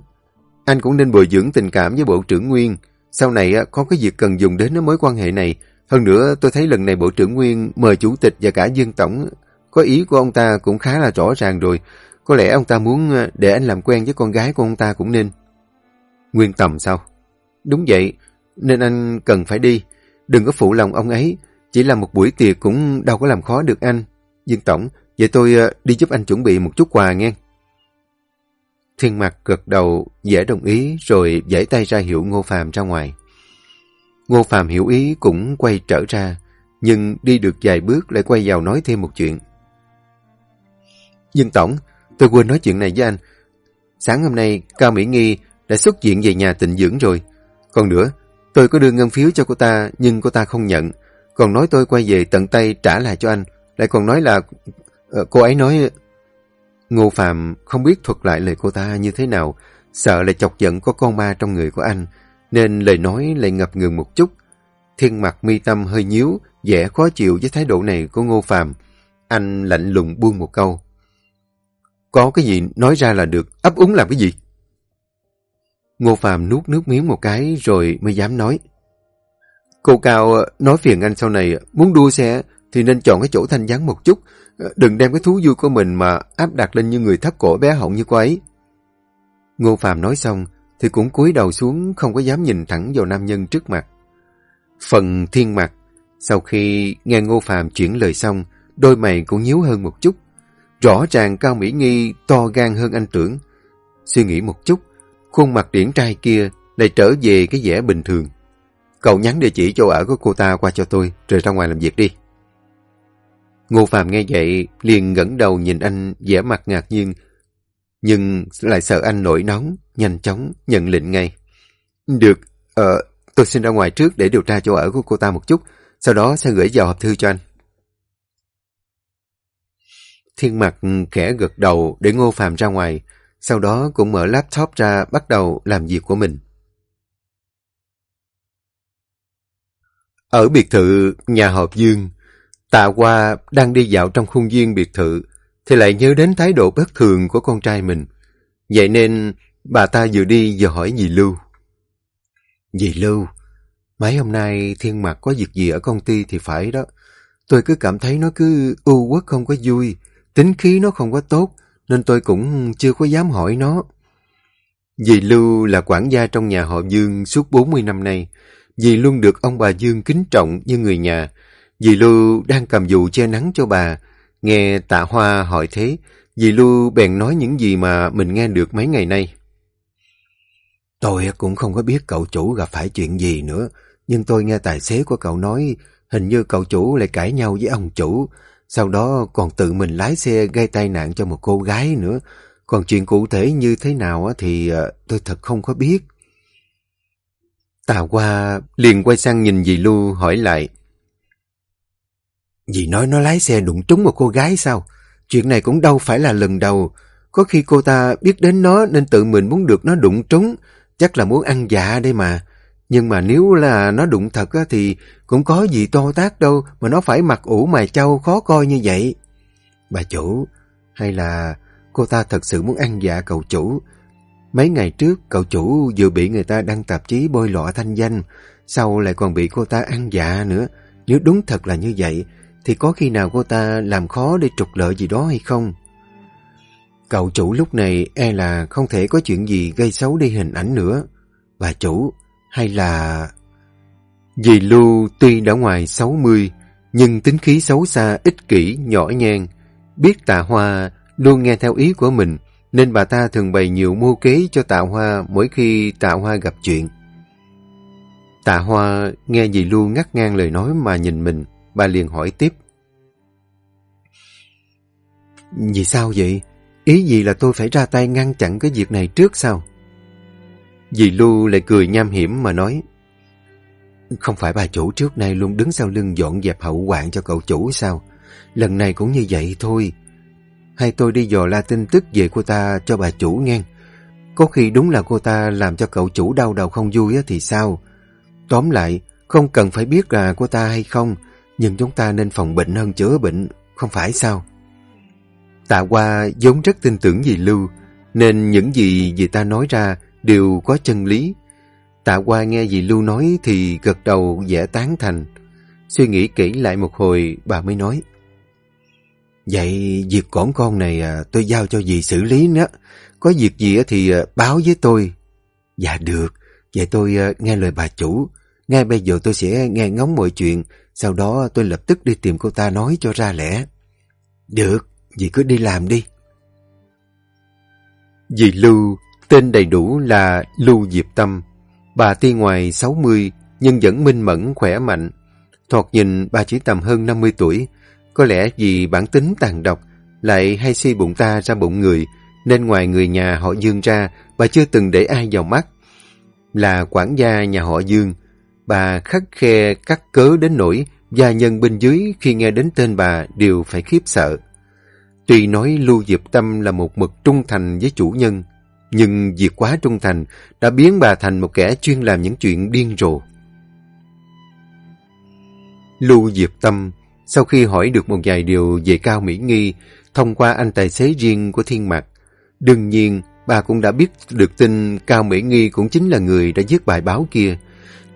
anh cũng nên bồi dưỡng tình cảm với Bộ trưởng Nguyên. Sau này có cái việc cần dùng đến mối quan hệ này. Hơn nữa tôi thấy lần này Bộ trưởng Nguyên mời Chủ tịch và cả Dương Tổng. Có ý của ông ta cũng khá là rõ ràng rồi. Có lẽ ông ta muốn để anh làm quen với con gái của ông ta cũng nên. Nguyên Tầm sao? Đúng vậy, nên anh cần phải đi. Đừng có phụ lòng ông ấy, chỉ là một buổi tiệc cũng đâu có làm khó được anh. Dương Tổng, vậy tôi ờ, đi giúp anh chuẩn bị một chút quà nghe. Thiên mặt gật đầu, dễ đồng ý rồi giải tay ra hiệu Ngô Phạm ra ngoài. Ngô Phạm hiểu ý cũng quay trở ra, nhưng đi được vài bước lại quay vào nói thêm một chuyện. Dương Tổng, tôi quên nói chuyện này với anh. Sáng hôm nay, Cao Mỹ Nghi đã xuất diện về nhà tịnh dưỡng rồi. Còn nữa, tôi có đưa ngân phiếu cho cô ta nhưng cô ta không nhận. Còn nói tôi quay về tận tay trả lại cho anh. Lại còn nói là... Ờ, cô ấy nói... Ngô Phạm không biết thuật lại lời cô ta như thế nào, sợ là chọc giận có con ma trong người của anh, nên lời nói lại ngập ngừng một chút. Thiên mặt mi tâm hơi nhíu, vẻ khó chịu với thái độ này của Ngô Phạm. Anh lạnh lùng buông một câu. Có cái gì nói ra là được, ấp úng làm cái gì? Ngô Phạm nuốt nước miếng một cái rồi mới dám nói. Cô Cao ờ, nói phiền anh sau này, ờ, muốn đua xe thì nên chọn cái chỗ thanh vắng một chút, ờ, đừng đem cái thú vui của mình mà áp đặt lên như người thấp cổ bé họng như cô ấy. Ngô Phạm nói xong thì cũng cúi đầu xuống không có dám nhìn thẳng vào nam nhân trước mặt. Phần thiên mặt, sau khi nghe Ngô Phạm chuyển lời xong, đôi mày cũng nhíu hơn một chút. Rõ ràng Cao Mỹ Nghi to gan hơn anh tưởng. Suy nghĩ một chút, khuôn mặt điển trai kia lại trở về cái vẻ bình thường. Cậu nhắn địa chỉ chỗ ở của cô ta qua cho tôi, rồi ra ngoài làm việc đi. Ngô Phạm nghe vậy, liền ngẩng đầu nhìn anh vẻ mặt ngạc nhiên, nhưng lại sợ anh nổi nóng, nhanh chóng nhận lệnh ngay. Được, ờ, tôi xin ra ngoài trước để điều tra chỗ ở của cô ta một chút, sau đó sẽ gửi vào hộp thư cho anh. Thiên mặt khẽ gật đầu để Ngô Phạm ra ngoài, sau đó cũng mở laptop ra bắt đầu làm việc của mình. Ở biệt thự nhà họp Dương, Tạ Hoa đang đi dạo trong khuôn viên biệt thự, thì lại nhớ đến thái độ bất thường của con trai mình. Vậy nên bà ta vừa đi vừa hỏi dì Lưu. Dì Lưu, mấy hôm nay thiên mặt có việc gì ở công ty thì phải đó. Tôi cứ cảm thấy nó cứ u quất không có vui, tính khí nó không có tốt, nên tôi cũng chưa có dám hỏi nó. Dì Lưu là quản gia trong nhà họ Dương suốt 40 năm nay. Dì luôn được ông bà Dương kính trọng như người nhà. Dì Lưu đang cầm dù che nắng cho bà. Nghe tạ hoa hỏi thế, dì Lưu bèn nói những gì mà mình nghe được mấy ngày nay. Tôi cũng không có biết cậu chủ gặp phải chuyện gì nữa, nhưng tôi nghe tài xế của cậu nói hình như cậu chủ lại cãi nhau với ông chủ, sau đó còn tự mình lái xe gây tai nạn cho một cô gái nữa. Còn chuyện cụ thể như thế nào thì ờ, tôi thật không có biết. Tà qua liền quay sang nhìn dì Lu hỏi lại. Dì nói nó lái xe đụng trúng một cô gái sao? Chuyện này cũng đâu phải là lần đầu. Có khi cô ta biết đến nó nên tự mình muốn được nó đụng trúng. Chắc là muốn ăn dạ đây mà. Nhưng mà nếu là nó đụng thật thì cũng có gì to tác đâu mà nó phải mặc ủ mài trâu khó coi như vậy. Bà chủ, hay là cô ta thật sự muốn ăn dạ cậu chủ? Mấy ngày trước cậu chủ vừa bị người ta đăng tạp chí bôi lọ thanh danh, sau lại còn bị cô ta ăn dạ nữa. Nếu đúng thật là như vậy, thì có khi nào cô ta làm khó để trục lợi gì đó hay không? Cậu chủ lúc này e là không thể có chuyện gì gây xấu đi hình ảnh nữa. Bà chủ, hay là... Dì Lưu tuy đã ngoài 60, nhưng tính khí xấu xa, ích kỷ, nhỏ nhen. Biết tạ hoa luôn nghe theo ý của mình, nên bà ta thường bày nhiều mưu kế cho tạ hoa mỗi khi tạ hoa gặp chuyện. Tạ hoa nghe dì Lưu ngắt ngang lời nói mà nhìn mình, bà liền hỏi tiếp. Vì sao vậy? Ý gì là tôi phải ra tay ngăn chặn cái việc này trước sao? Dì Lưu lại cười nham hiểm mà nói Không phải bà chủ trước nay luôn đứng sau lưng dọn dẹp hậu hoạn cho cậu chủ sao? Lần này cũng như vậy thôi. Hay tôi đi dò la tin tức về cô ta cho bà chủ nghe. Có khi đúng là cô ta làm cho cậu chủ đau đầu không vui thì sao? Tóm lại, không cần phải biết là cô ta hay không, nhưng chúng ta nên phòng bệnh hơn chữa bệnh, không phải sao? Tạ Hoa vốn rất tin tưởng dì Lưu, nên những gì dì ta nói ra đều có chân lý. Tạ Qua nghe dì Lưu nói thì gật đầu vẻ tán thành. Suy nghĩ kỹ lại một hồi, bà mới nói. Vậy việc cỏn con này à, tôi giao cho dì xử lý nữa. Có việc gì thì à, báo với tôi. Dạ được, vậy tôi à, nghe lời bà chủ. Ngay bây giờ tôi sẽ nghe ngóng mọi chuyện, sau đó tôi lập tức đi tìm cô ta nói cho ra lẽ. Được, dì cứ đi làm đi. Dì Lưu Tên đầy đủ là Lưu Diệp Tâm. Bà tuy ngoài 60 nhưng vẫn minh mẫn khỏe mạnh. Thoạt nhìn bà chỉ tầm hơn 50 tuổi. Có lẽ vì bản tính tàn độc lại hay suy bụng ta ra bụng người nên ngoài người nhà họ Dương ra bà chưa từng để ai vào mắt. Là quản gia nhà họ Dương, bà khắc khe cắt cớ đến nỗi gia nhân bên dưới khi nghe đến tên bà đều phải khiếp sợ. Tuy nói Lưu Diệp Tâm là một mực trung thành với chủ nhân, nhưng việc quá trung thành đã biến bà thành một kẻ chuyên làm những chuyện điên rồ. Lưu Diệp Tâm, sau khi hỏi được một vài điều về Cao Mỹ Nghi thông qua anh tài xế riêng của Thiên Mạc, đương nhiên bà cũng đã biết được tin Cao Mỹ Nghi cũng chính là người đã viết bài báo kia.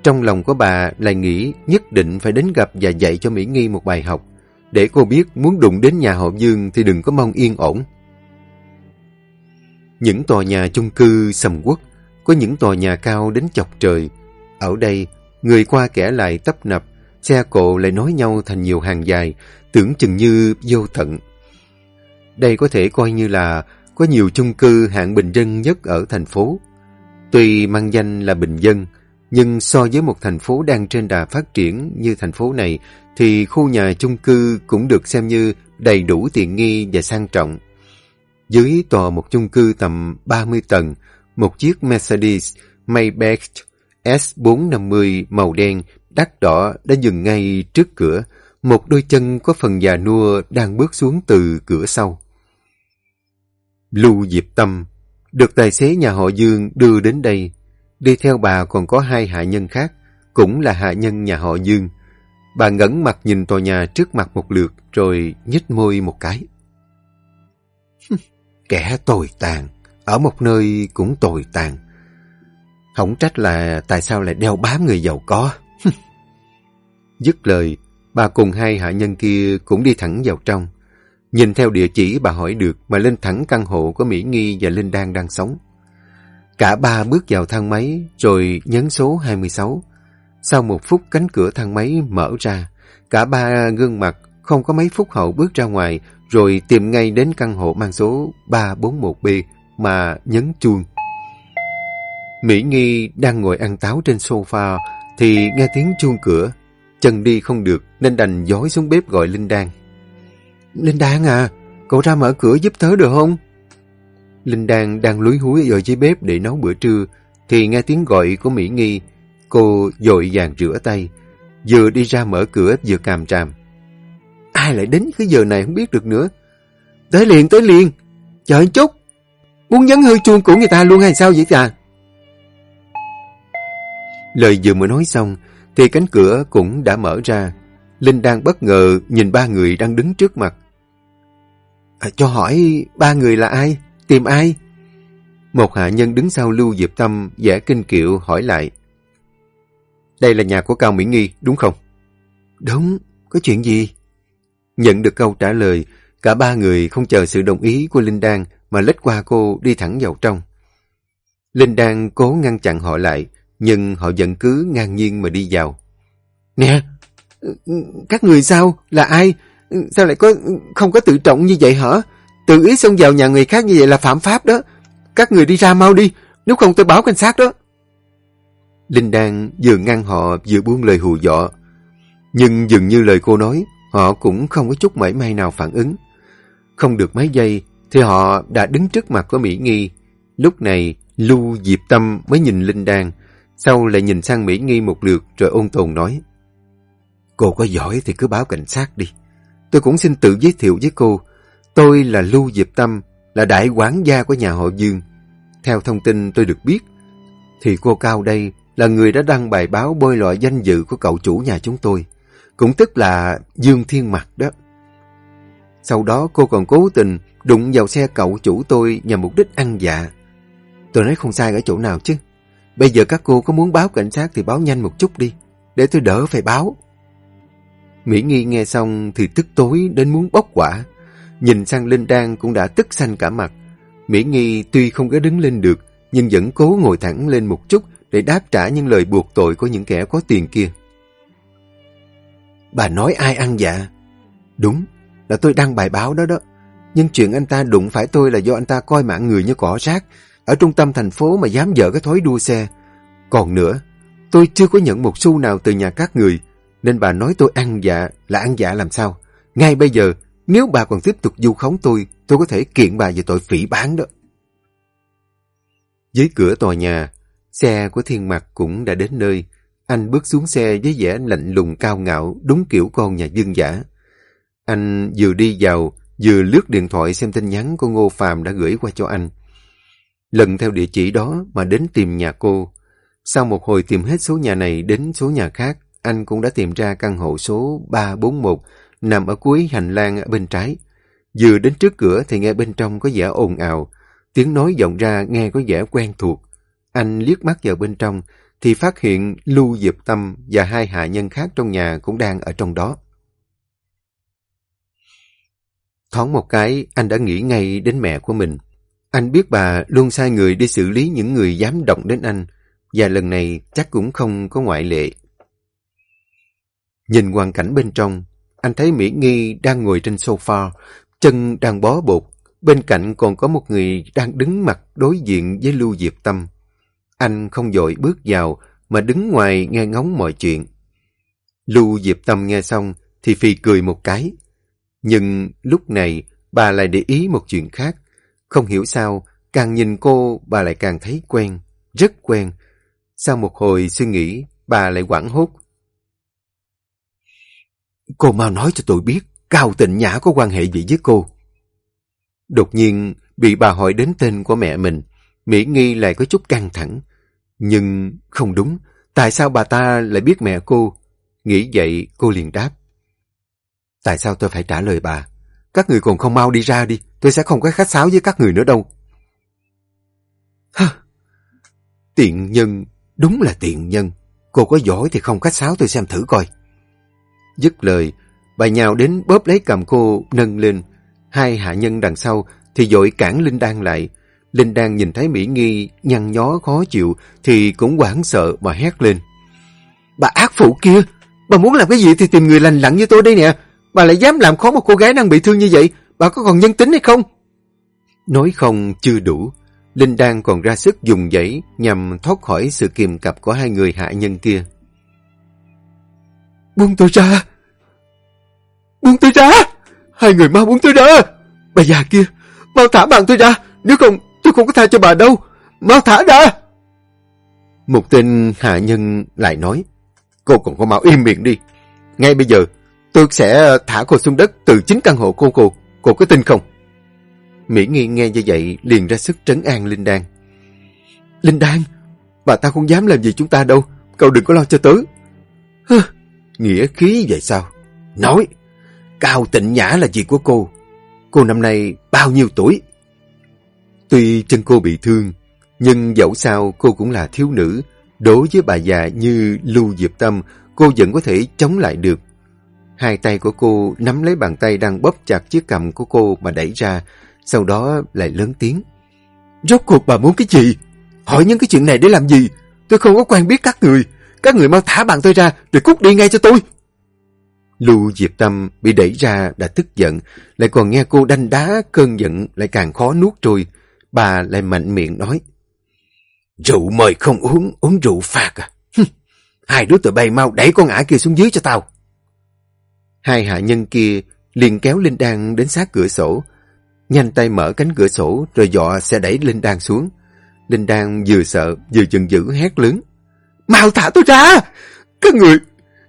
Trong lòng của bà lại nghĩ nhất định phải đến gặp và dạy cho Mỹ Nghi một bài học, để cô biết muốn đụng đến nhà họ Dương thì đừng có mong yên ổn. Những tòa nhà chung cư sầm quốc, có những tòa nhà cao đến chọc trời. Ở đây, người qua kẻ lại tấp nập, xe cộ lại nói nhau thành nhiều hàng dài, tưởng chừng như vô tận. Đây có thể coi như là có nhiều chung cư hạng bình dân nhất ở thành phố. Tuy mang danh là bình dân, nhưng so với một thành phố đang trên đà phát triển như thành phố này, thì khu nhà chung cư cũng được xem như đầy đủ tiện nghi và sang trọng. Dưới tòa một chung cư tầm 30 tầng, một chiếc Mercedes Maybach S450 màu đen đắt đỏ đã dừng ngay trước cửa. Một đôi chân có phần già nua đang bước xuống từ cửa sau. Lưu Diệp Tâm được tài xế nhà họ Dương đưa đến đây. Đi theo bà còn có hai hạ nhân khác, cũng là hạ nhân nhà họ Dương. Bà ngẩn mặt nhìn tòa nhà trước mặt một lượt rồi nhếch môi một cái. Kẻ tồi tàn, ở một nơi cũng tồi tàn. Không trách là tại sao lại đeo bám người giàu có. Dứt lời, bà cùng hai hạ nhân kia cũng đi thẳng vào trong. Nhìn theo địa chỉ bà hỏi được mà lên thẳng căn hộ của Mỹ Nghi và Linh Đan đang sống. Cả ba bước vào thang máy rồi nhấn số 26. Sau một phút cánh cửa thang máy mở ra, cả ba gương mặt không có mấy phút hậu bước ra ngoài rồi tìm ngay đến căn hộ mang số 341B mà nhấn chuông. Mỹ Nghi đang ngồi ăn táo trên sofa thì nghe tiếng chuông cửa. Chân đi không được nên đành dối xuống bếp gọi Linh Đan. Linh Đan à, cậu ra mở cửa giúp tớ được không? Linh Đan đang lúi húi ở dưới bếp để nấu bữa trưa thì nghe tiếng gọi của Mỹ Nghi. Cô dội vàng rửa tay, vừa đi ra mở cửa vừa càm tràm. Ai lại đến cái giờ này không biết được nữa. Tới liền, tới liền. Chờ chút. Muốn nhấn hư chuông của người ta luôn hay sao vậy à? Lời vừa mới nói xong, thì cánh cửa cũng đã mở ra. Linh đang bất ngờ nhìn ba người đang đứng trước mặt. À, cho hỏi ba người là ai? Tìm ai? Một hạ nhân đứng sau Lưu Diệp Tâm giả kinh kiệu hỏi lại. Đây là nhà của Cao Mỹ Nghi, đúng không? Đúng, có chuyện gì? Nhận được câu trả lời, cả ba người không chờ sự đồng ý của Linh Đan mà lết qua cô đi thẳng vào trong. Linh Đan cố ngăn chặn họ lại, nhưng họ vẫn cứ ngang nhiên mà đi vào. Nè, các người sao? Là ai? Sao lại có không có tự trọng như vậy hả? Tự ý xông vào nhà người khác như vậy là phạm pháp đó. Các người đi ra mau đi, nếu không tôi báo cảnh sát đó. Linh Đan vừa ngăn họ vừa buông lời hù dọ. Nhưng dường như lời cô nói, họ cũng không có chút mảy may nào phản ứng. Không được mấy giây thì họ đã đứng trước mặt của Mỹ Nghi. Lúc này Lưu Diệp Tâm mới nhìn Linh Đan, sau lại nhìn sang Mỹ Nghi một lượt rồi ôn tồn nói. Cô có giỏi thì cứ báo cảnh sát đi. Tôi cũng xin tự giới thiệu với cô. Tôi là Lưu Diệp Tâm, là đại quản gia của nhà họ Dương. Theo thông tin tôi được biết, thì cô Cao đây là người đã đăng bài báo bôi loại danh dự của cậu chủ nhà chúng tôi. Cũng tức là Dương Thiên Mặt đó. Sau đó cô còn cố tình đụng vào xe cậu chủ tôi nhằm mục đích ăn dạ. Tôi nói không sai ở chỗ nào chứ. Bây giờ các cô có muốn báo cảnh sát thì báo nhanh một chút đi, để tôi đỡ phải báo. Mỹ Nghi nghe xong thì tức tối đến muốn bốc quả. Nhìn sang Linh Đan cũng đã tức xanh cả mặt. Mỹ Nghi tuy không có đứng lên được, nhưng vẫn cố ngồi thẳng lên một chút để đáp trả những lời buộc tội của những kẻ có tiền kia. Bà nói ai ăn dạ? Đúng, là tôi đăng bài báo đó đó. Nhưng chuyện anh ta đụng phải tôi là do anh ta coi mạng người như cỏ rác, ở trung tâm thành phố mà dám dở cái thói đua xe. Còn nữa, tôi chưa có nhận một xu nào từ nhà các người, nên bà nói tôi ăn dạ là ăn dạ làm sao? Ngay bây giờ, nếu bà còn tiếp tục du khống tôi, tôi có thể kiện bà về tội phỉ bán đó. Dưới cửa tòa nhà, Xe của thiên mặt cũng đã đến nơi. Anh bước xuống xe với vẻ lạnh lùng cao ngạo, đúng kiểu con nhà dân giả. Anh vừa đi vào, vừa lướt điện thoại xem tin nhắn của Ngô Phạm đã gửi qua cho anh. Lần theo địa chỉ đó mà đến tìm nhà cô. Sau một hồi tìm hết số nhà này đến số nhà khác, anh cũng đã tìm ra căn hộ số 341 nằm ở cuối hành lang ở bên trái. Vừa đến trước cửa thì nghe bên trong có vẻ ồn ào, tiếng nói vọng ra nghe có vẻ quen thuộc. Anh liếc mắt vào bên trong thì phát hiện Lưu Diệp Tâm và hai hạ nhân khác trong nhà cũng đang ở trong đó. Thoáng một cái, anh đã nghĩ ngay đến mẹ của mình. Anh biết bà luôn sai người đi xử lý những người dám động đến anh, và lần này chắc cũng không có ngoại lệ. Nhìn hoàn cảnh bên trong, anh thấy Mỹ Nghi đang ngồi trên sofa, chân đang bó bột. Bên cạnh còn có một người đang đứng mặt đối diện với Lưu Diệp Tâm. Anh không dội bước vào, mà đứng ngoài nghe ngóng mọi chuyện. Lưu Diệp Tâm nghe xong thì phì cười một cái. Nhưng lúc này bà lại để ý một chuyện khác. Không hiểu sao, càng nhìn cô bà lại càng thấy quen, rất quen. Sau một hồi suy nghĩ, bà lại quảng hốt. Cô mau nói cho tôi biết, Cao Tịnh Nhã có quan hệ gì với cô? Đột nhiên, bị bà hỏi đến tên của mẹ mình, Mỹ Nghi lại có chút căng thẳng. Nhưng không đúng, tại sao bà ta lại biết mẹ cô? Nghĩ vậy, cô liền đáp. Tại sao tôi phải trả lời bà? Các người còn không mau đi ra đi, tôi sẽ không có khách sáo với các người nữa đâu. Hơ, tiện nhân, đúng là tiện nhân. Cô có giỏi thì không khách sáo tôi xem thử coi. Dứt lời, bà nhào đến bóp lấy cầm cô, nâng lên. Hai hạ nhân đằng sau thì dội cản Linh Đan lại. Linh đang nhìn thấy Mỹ Nghi nhăn nhó khó chịu thì cũng hoảng sợ mà hét lên. Bà ác phụ kia! Bà muốn làm cái gì thì tìm người lành lặn như tôi đây nè. Bà lại dám làm khó một cô gái đang bị thương như vậy. Bà có còn nhân tính hay không? Nói không chưa đủ. Linh Đan còn ra sức dùng dãy nhằm thoát khỏi sự kiềm cặp của hai người hạ nhân kia. Buông tôi ra! Buông tôi ra! Hai người mau buông tôi ra! Bà già kia, mau thả bạn tôi ra! Nếu không, tôi không có tha cho bà đâu! Mau thả ra! Một tên hạ nhân lại nói, cô còn có mau im miệng đi. Ngay bây giờ, tôi sẽ thả cô xuống đất từ chính căn hộ cô cô. Cô có tin không? Mỹ Nghi nghe như vậy liền ra sức trấn an Linh Đan. Linh Đan, bà ta không dám làm gì chúng ta đâu. Cậu đừng có lo cho tớ. Hơ, nghĩa khí vậy sao? Nói, Cao Tịnh Nhã là gì của cô? Cô năm nay bao nhiêu tuổi? Tuy chân cô bị thương, nhưng dẫu sao cô cũng là thiếu nữ. Đối với bà già như Lưu Diệp Tâm, cô vẫn có thể chống lại được. Hai tay của cô nắm lấy bàn tay đang bóp chặt chiếc cầm của cô mà đẩy ra, sau đó lại lớn tiếng. Rốt cuộc bà muốn cái gì? Hỏi những cái chuyện này để làm gì? Tôi không có quen biết các người. Các người mau thả bàn tôi ra rồi cút đi ngay cho tôi. Lưu Diệp Tâm bị đẩy ra đã tức giận, lại còn nghe cô đanh đá cơn giận lại càng khó nuốt trôi. Bà lại mạnh miệng nói. Rượu mời không uống, uống rượu phạt à? Hai đứa tụi bay mau đẩy con ả kia xuống dưới cho tao. Hai hạ nhân kia liền kéo Linh Đan đến sát cửa sổ. Nhanh tay mở cánh cửa sổ rồi dọa sẽ đẩy Linh Đan xuống. Linh Đan vừa sợ vừa chừng dữ hét lớn. Mau thả tôi ra! Các người,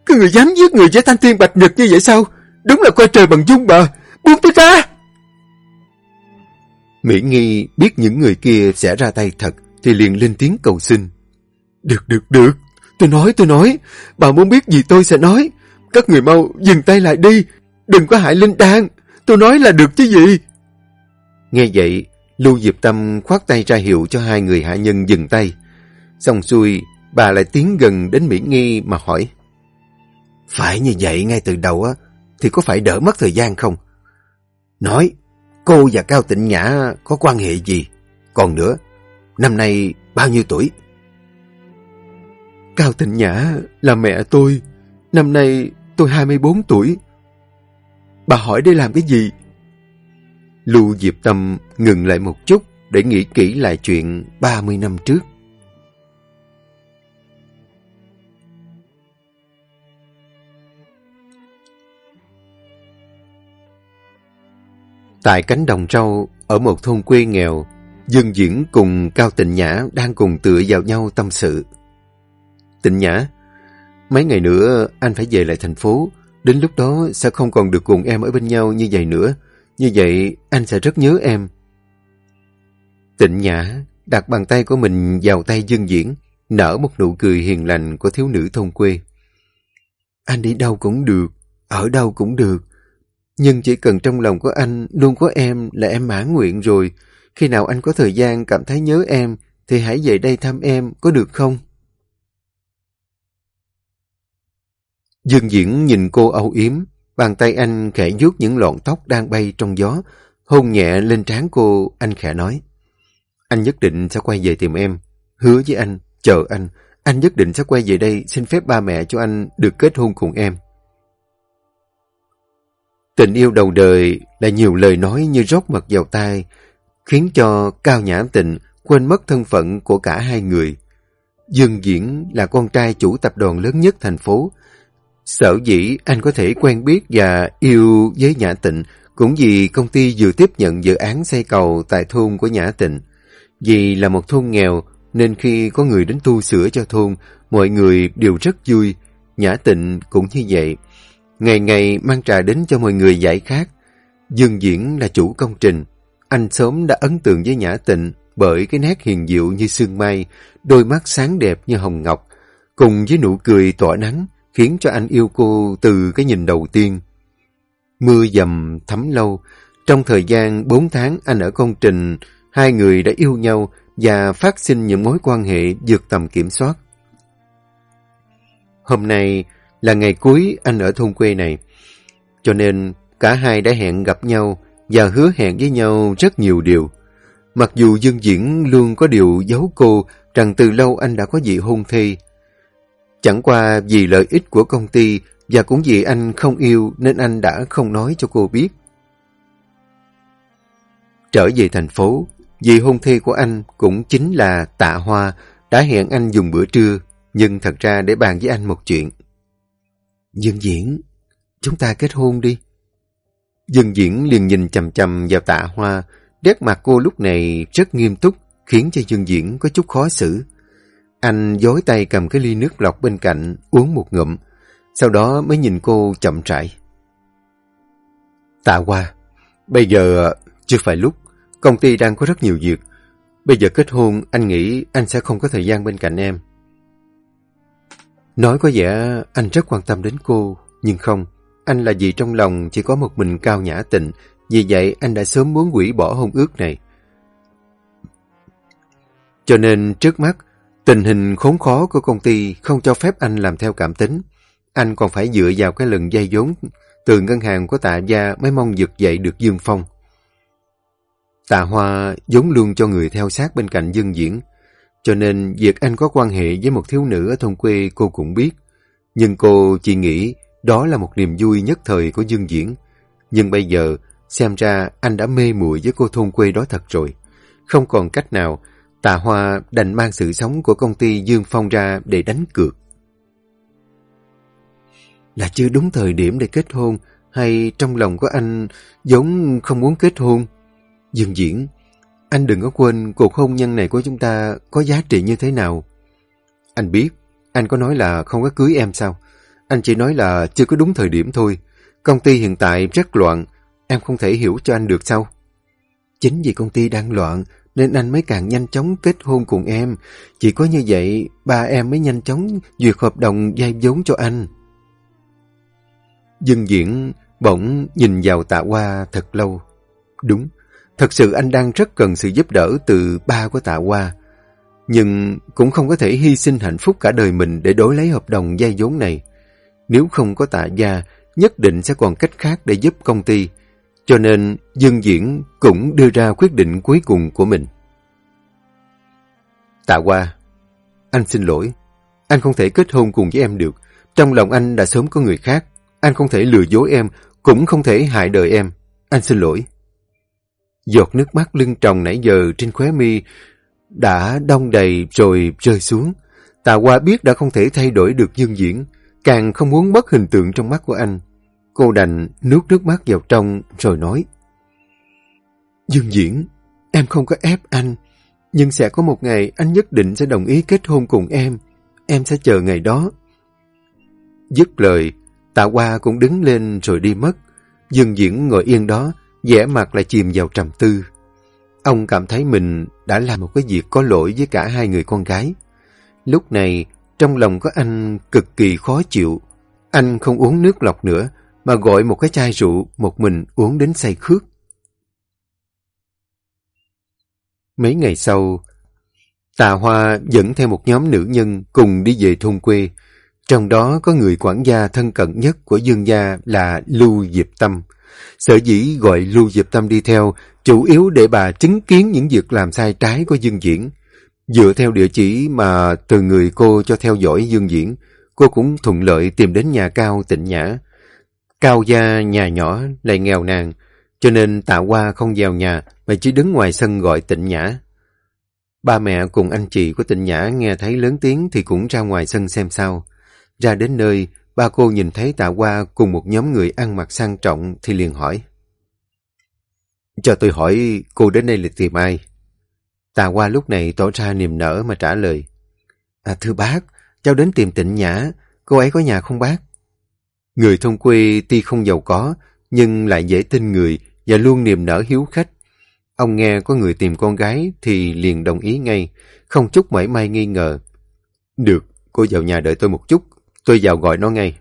các người dám giết người với thanh thiên bạch nhật như vậy sao? Đúng là coi trời bằng dung bờ! Buông tôi ra! Mỹ Nghi biết những người kia sẽ ra tay thật thì liền lên tiếng cầu xin. Được, được, được. Tôi nói, tôi nói. Bà muốn biết gì tôi sẽ nói. Các người mau dừng tay lại đi. Đừng có hại Linh Đan. Tôi nói là được chứ gì. Nghe vậy, Lưu Diệp Tâm khoát tay ra hiệu cho hai người hạ nhân dừng tay. Xong xuôi, bà lại tiến gần đến Mỹ Nghi mà hỏi. Phải như vậy ngay từ đầu á, thì có phải đỡ mất thời gian không? Nói, cô và Cao Tịnh Nhã có quan hệ gì? Còn nữa, năm nay bao nhiêu tuổi? Cao Tịnh Nhã là mẹ tôi. Năm nay tôi 24 tuổi. Bà hỏi để làm cái gì? Lưu Diệp Tâm ngừng lại một chút để nghĩ kỹ lại chuyện 30 năm trước. Tại cánh đồng rau ở một thôn quê nghèo, Dương Diễn cùng Cao Tịnh Nhã đang cùng tựa vào nhau tâm sự. Tịnh Nhã, mấy ngày nữa anh phải về lại thành phố. Đến lúc đó sẽ không còn được cùng em ở bên nhau như vậy nữa. Như vậy anh sẽ rất nhớ em. Tịnh Nhã đặt bàn tay của mình vào tay Dương Diễn, nở một nụ cười hiền lành của thiếu nữ thôn quê. Anh đi đâu cũng được, ở đâu cũng được. Nhưng chỉ cần trong lòng của anh luôn có em là em mãn nguyện rồi. Khi nào anh có thời gian cảm thấy nhớ em, thì hãy về đây thăm em, có được không? Dương Diễn nhìn cô âu yếm, bàn tay anh khẽ vuốt những lọn tóc đang bay trong gió, hôn nhẹ lên trán cô, anh khẽ nói. Anh nhất định sẽ quay về tìm em, hứa với anh, chờ anh, anh nhất định sẽ quay về đây xin phép ba mẹ cho anh được kết hôn cùng em. Tình yêu đầu đời là nhiều lời nói như rót mật vào tai, khiến cho Cao Nhã Tịnh quên mất thân phận của cả hai người. Dương Diễn là con trai chủ tập đoàn lớn nhất thành phố. Sở dĩ anh có thể quen biết và yêu với Nhã Tịnh cũng vì công ty vừa tiếp nhận dự án xây cầu tại thôn của Nhã Tịnh. Vì là một thôn nghèo nên khi có người đến tu sửa cho thôn, mọi người đều rất vui. Nhã Tịnh cũng như vậy. Ngày ngày mang trà đến cho mọi người giải khát. Dương Diễn là chủ công trình. Anh sớm đã ấn tượng với Nhã Tịnh bởi cái nét hiền diệu như sương mai, đôi mắt sáng đẹp như hồng ngọc, cùng với nụ cười tỏa nắng, khiến cho anh yêu cô từ cái nhìn đầu tiên. Mưa dầm thấm lâu, trong thời gian 4 tháng anh ở công trình, hai người đã yêu nhau và phát sinh những mối quan hệ vượt tầm kiểm soát. Hôm nay là ngày cuối anh ở thôn quê này, cho nên cả hai đã hẹn gặp nhau và hứa hẹn với nhau rất nhiều điều. Mặc dù Dương Diễn luôn có điều giấu cô rằng từ lâu anh đã có vị hôn thê. Chẳng qua vì lợi ích của công ty và cũng vì anh không yêu nên anh đã không nói cho cô biết. Trở về thành phố, vị hôn thê của anh cũng chính là Tạ Hoa đã hẹn anh dùng bữa trưa, nhưng thật ra để bàn với anh một chuyện. Dương Diễn, chúng ta kết hôn đi. Dương Diễn liền nhìn chầm chầm vào Tạ Hoa, nét mặt cô lúc này rất nghiêm túc, khiến cho Dương Diễn có chút khó xử. Anh dối tay cầm cái ly nước lọc bên cạnh, uống một ngụm, sau đó mới nhìn cô chậm rãi. Tạ Hoa, bây giờ chưa phải lúc. Công ty đang có rất nhiều việc. Bây giờ kết hôn, anh nghĩ anh sẽ không có thời gian bên cạnh em. Nói có vẻ anh rất quan tâm đến cô, nhưng không. Anh là vì trong lòng chỉ có một mình cao nhã tịnh, vì vậy anh đã sớm muốn hủy bỏ hôn ước này. Cho nên trước mắt, tình hình khốn khó của công ty không cho phép anh làm theo cảm tính. Anh còn phải dựa vào cái lần dây vốn từ ngân hàng của tạ gia mới mong vực dậy được Dương Phong. Tạ Hoa giống luôn cho người theo sát bên cạnh Dương Diễn, cho nên việc anh có quan hệ với một thiếu nữ ở thôn quê cô cũng biết. Nhưng cô chỉ nghĩ đó là một niềm vui nhất thời của Dương Diễn. Nhưng bây giờ, xem ra anh đã mê muội với cô thôn quê đó thật rồi. Không còn cách nào, Tạ Hoa đành mang sự sống của công ty Dương Phong ra để đánh cược. Là chưa đúng thời điểm để kết hôn, hay trong lòng của anh giống không muốn kết hôn? Dương Diễn, anh đừng có quên cuộc hôn nhân này của chúng ta có giá trị như thế nào. Anh biết, anh có nói là không có cưới em sao? Anh chỉ nói là chưa có đúng thời điểm thôi. Công ty hiện tại rất loạn, em không thể hiểu cho anh được sao? Chính vì công ty đang loạn, nên anh mới càng nhanh chóng kết hôn cùng em. Chỉ có như vậy, ba em mới nhanh chóng duyệt hợp đồng vay vốn cho anh. Dân Diễn bỗng nhìn vào tạ hoa thật lâu. Đúng, Thật sự anh đang rất cần sự giúp đỡ từ ba của Tạ Hoa. Nhưng cũng không có thể hy sinh hạnh phúc cả đời mình để đối lấy hợp đồng vay vốn này. Nếu không có Tạ Gia, nhất định sẽ còn cách khác để giúp công ty. Cho nên Dương Diễn cũng đưa ra quyết định cuối cùng của mình. Tạ Hoa, anh xin lỗi. Anh không thể kết hôn cùng với em được. Trong lòng anh đã sớm có người khác. Anh không thể lừa dối em, cũng không thể hại đời em. Anh xin lỗi. Giọt nước mắt lưng tròng nãy giờ trên khóe mi đã đông đầy rồi rơi xuống. Tạ Hoa biết đã không thể thay đổi được dương diễn, càng không muốn mất hình tượng trong mắt của anh. Cô đành nuốt nước mắt vào trong rồi nói. Dương diễn, em không có ép anh. Nhưng sẽ có một ngày anh nhất định sẽ đồng ý kết hôn cùng em. Em sẽ chờ ngày đó. Dứt lời, Tạ Hoa cũng đứng lên rồi đi mất. Dương Diễn ngồi yên đó, vẻ mặt lại chìm vào trầm tư. Ông cảm thấy mình đã làm một cái việc có lỗi với cả hai người con gái. Lúc này, trong lòng có anh cực kỳ khó chịu. Anh không uống nước lọc nữa, mà gọi một cái chai rượu một mình uống đến say khước. Mấy ngày sau, Tà Hoa dẫn theo một nhóm nữ nhân cùng đi về thôn quê. Trong đó có người quản gia thân cận nhất của Dương gia là Lưu Diệp Tâm. Sở dĩ gọi Lưu Diệp Tâm đi theo, chủ yếu để bà chứng kiến những việc làm sai trái của Dương Diễn. Dựa theo địa chỉ mà từ người cô cho theo dõi Dương Diễn, cô cũng thuận lợi tìm đến nhà cao tịnh nhã. Cao gia nhà nhỏ lại nghèo nàn, cho nên tạ hoa không vào nhà mà chỉ đứng ngoài sân gọi tịnh nhã. Ba mẹ cùng anh chị của tịnh nhã nghe thấy lớn tiếng thì cũng ra ngoài sân xem sao. Ra đến nơi, ba cô nhìn thấy tạ hoa cùng một nhóm người ăn mặc sang trọng thì liền hỏi. Cho tôi hỏi cô đến đây là tìm ai? Tạ hoa lúc này tỏ ra niềm nở mà trả lời. À, thưa bác, cháu đến tìm tịnh nhã, cô ấy có nhà không bác? Người thôn quê tuy không giàu có, nhưng lại dễ tin người và luôn niềm nở hiếu khách. Ông nghe có người tìm con gái thì liền đồng ý ngay, không chút mảy may nghi ngờ. Được, cô vào nhà đợi tôi một chút, tôi vào gọi nó ngay.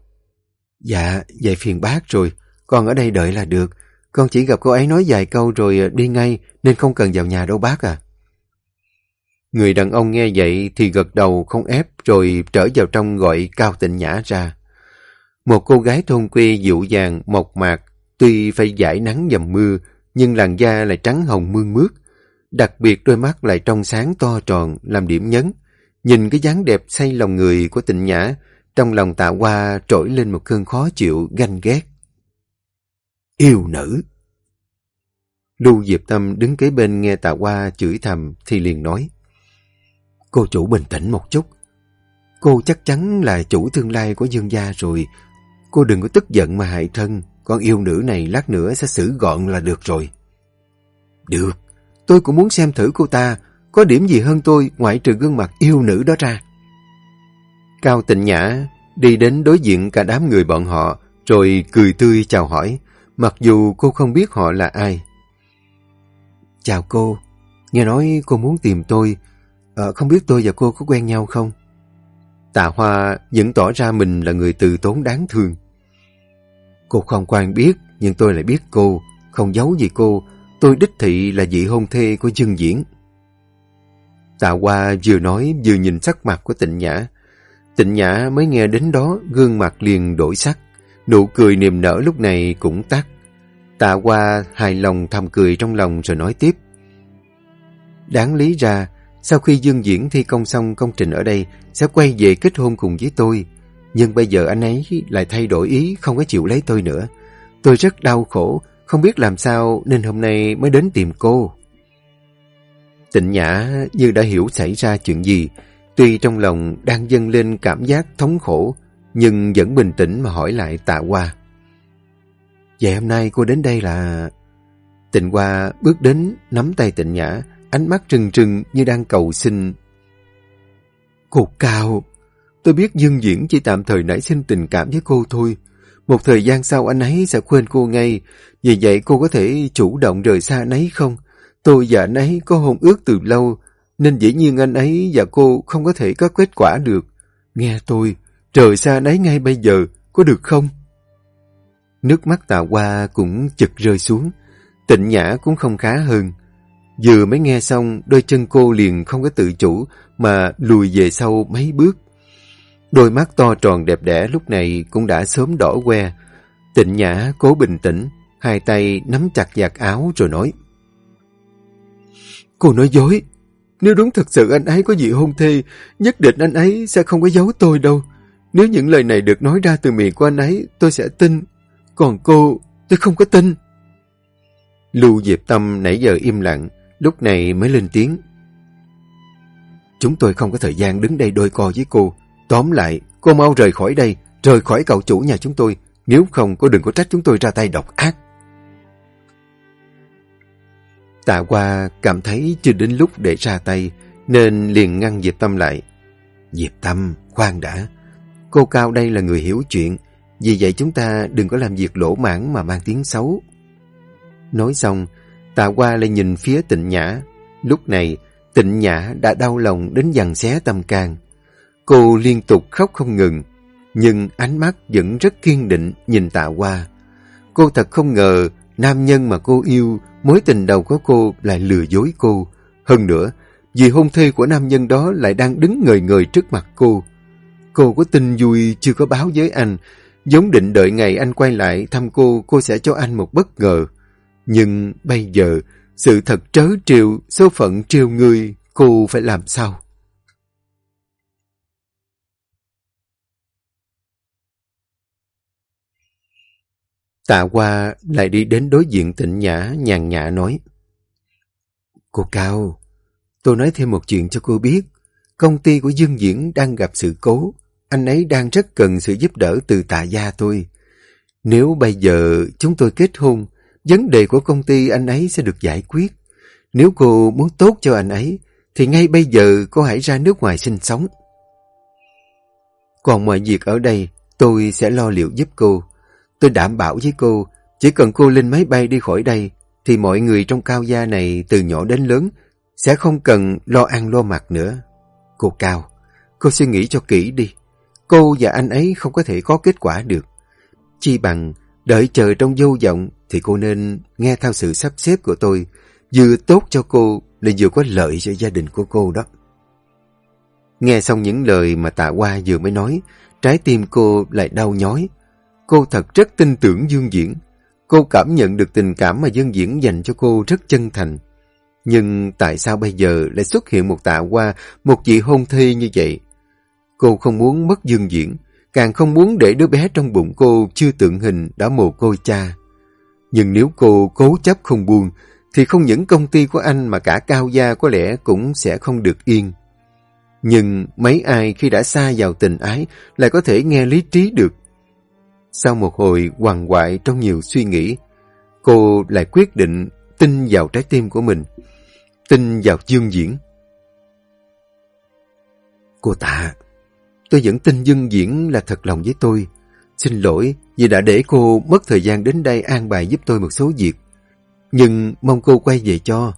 Dạ, vậy phiền bác rồi, con ở đây đợi là được. Con chỉ gặp cô ấy nói vài câu rồi đi ngay nên không cần vào nhà đâu bác à. Người đàn ông nghe vậy thì gật đầu không ép rồi trở vào trong gọi Cao Tịnh Nhã ra. Một cô gái thôn quê dịu dàng, mộc mạc, tuy phải giải nắng dầm mưa, nhưng làn da lại trắng hồng mương mướt. Đặc biệt đôi mắt lại trong sáng to tròn, làm điểm nhấn. Nhìn cái dáng đẹp say lòng người của tịnh nhã, trong lòng tạ Qua trỗi lên một cơn khó chịu, ganh ghét. Yêu nữ Lưu Diệp Tâm đứng kế bên nghe tạ Qua chửi thầm thì liền nói. Cô chủ bình tĩnh một chút. Cô chắc chắn là chủ tương lai của dương gia rồi. Cô đừng có tức giận mà hại thân. Con yêu nữ này lát nữa sẽ xử gọn là được rồi. Được, tôi cũng muốn xem thử cô ta có điểm gì hơn tôi ngoại trừ gương mặt yêu nữ đó ra. Cao tịnh nhã đi đến đối diện cả đám người bọn họ rồi cười tươi chào hỏi mặc dù cô không biết họ là ai. Chào cô, nghe nói cô muốn tìm tôi, à, không biết tôi và cô có quen nhau không? Tạ Hoa vẫn tỏ ra mình là người từ tốn đáng thương. Cô không quan biết, nhưng tôi lại biết cô, không giấu gì cô, tôi đích thị là vị hôn thê của Dương Diễn. Tạ Hoa vừa nói vừa nhìn sắc mặt của tịnh nhã. Tịnh nhã mới nghe đến đó, gương mặt liền đổi sắc. Nụ cười niềm nở lúc này cũng tắt. Tạ Hoa hài lòng thầm cười trong lòng rồi nói tiếp. Đáng lý ra, sau khi Dương Diễn thi công xong công trình ở đây, sẽ quay về kết hôn cùng với tôi. Nhưng bây giờ anh ấy lại thay đổi ý, không có chịu lấy tôi nữa. Tôi rất đau khổ, không biết làm sao nên hôm nay mới đến tìm cô. Tịnh Nhã như đã hiểu xảy ra chuyện gì, tuy trong lòng đang dâng lên cảm giác thống khổ, nhưng vẫn bình tĩnh mà hỏi lại tạ hoa. Vậy hôm nay cô đến đây là... Tịnh Hoa bước đến, nắm tay tịnh Nhã, ánh mắt trừng trừng như đang cầu xin. Cô Cao, tôi biết Dương Diễn chỉ tạm thời nảy sinh tình cảm với cô thôi. Một thời gian sau anh ấy sẽ quên cô ngay. Vì vậy cô có thể chủ động rời xa anh ấy không? Tôi và anh ấy có hôn ước từ lâu, nên dĩ nhiên anh ấy và cô không có thể có kết quả được. Nghe tôi, rời xa đấy ngay bây giờ, có được không? Nước mắt tạ hoa cũng chực rơi xuống. Tịnh nhã cũng không khá hơn. Vừa mới nghe xong, đôi chân cô liền không có tự chủ mà lùi về sau mấy bước. Đôi mắt to tròn đẹp đẽ lúc này cũng đã sớm đỏ que. Tịnh nhã cố bình tĩnh, hai tay nắm chặt giặt áo rồi nói. Cô nói dối. Nếu đúng thật sự anh ấy có gì hôn thê, nhất định anh ấy sẽ không có giấu tôi đâu. Nếu những lời này được nói ra từ miệng của anh ấy, tôi sẽ tin. Còn cô, tôi không có tin. Lưu Diệp Tâm nãy giờ im lặng, lúc này mới lên tiếng. Chúng tôi không có thời gian đứng đây đôi co với cô. Tóm lại, cô mau rời khỏi đây, rời khỏi cậu chủ nhà chúng tôi. Nếu không, cô đừng có trách chúng tôi ra tay độc ác. Tạ Qua cảm thấy chưa đến lúc để ra tay, nên liền ngăn Diệp Tâm lại. Diệp Tâm, khoan đã. Cô Cao đây là người hiểu chuyện, vì vậy chúng ta đừng có làm việc lỗ mãn mà mang tiếng xấu. Nói xong, Tạ Qua lại nhìn phía tịnh nhã. Lúc này, tịnh nhã đã đau lòng đến dằn xé tâm can. Cô liên tục khóc không ngừng, nhưng ánh mắt vẫn rất kiên định nhìn Tạ Qua. Cô thật không ngờ nam nhân mà cô yêu, mối tình đầu của cô lại lừa dối cô. Hơn nữa, vì hôn thê của nam nhân đó lại đang đứng ngời ngời trước mặt cô. Cô có tin vui chưa có báo với anh, giống định đợi ngày anh quay lại thăm cô, cô sẽ cho anh một bất ngờ. Nhưng bây giờ, sự thật trớ trêu, số phận trêu người, cô phải làm sao? Tạ Hoa lại đi đến đối diện tịnh nhã, nhàn nhã nói. Cô Cao, tôi nói thêm một chuyện cho cô biết. Công ty của Dương Diễn đang gặp sự cố. Anh ấy đang rất cần sự giúp đỡ từ tạ gia tôi. Nếu bây giờ chúng tôi kết hôn, vấn đề của công ty anh ấy sẽ được giải quyết. Nếu cô muốn tốt cho anh ấy, thì ngay bây giờ cô hãy ra nước ngoài sinh sống. Còn mọi việc ở đây, tôi sẽ lo liệu giúp cô. Tôi đảm bảo với cô, chỉ cần cô lên máy bay đi khỏi đây, thì mọi người trong cao gia này từ nhỏ đến lớn sẽ không cần lo ăn lo mặc nữa. Cô Cao, cô suy nghĩ cho kỹ đi. Cô và anh ấy không có thể có kết quả được. Chi bằng đợi chờ trong vô vọng thì cô nên nghe theo sự sắp xếp của tôi, vừa tốt cho cô lại vừa có lợi cho gia đình của cô đó. Nghe xong những lời mà tạ qua vừa mới nói, trái tim cô lại đau nhói. Cô thật rất tin tưởng Dương Diễn. Cô cảm nhận được tình cảm mà Dương Diễn dành cho cô rất chân thành. Nhưng tại sao bây giờ lại xuất hiện một tạ Hoa, một vị hôn thê như vậy? Cô không muốn mất Dương Diễn, càng không muốn để đứa bé trong bụng cô chưa tượng hình đã mồ côi cha. Nhưng nếu cô cố chấp không buông, thì không những công ty của anh mà cả cao gia có lẽ cũng sẽ không được yên. Nhưng mấy ai khi đã xa vào tình ái lại có thể nghe lý trí được. Sau một hồi hoàng hoại trong nhiều suy nghĩ, cô lại quyết định tin vào trái tim của mình, tin vào Dương Diễn. Cô tạ, tôi vẫn tin Dương Diễn là thật lòng với tôi. Xin lỗi vì đã để cô mất thời gian đến đây an bài giúp tôi một số việc. Nhưng mong cô quay về cho.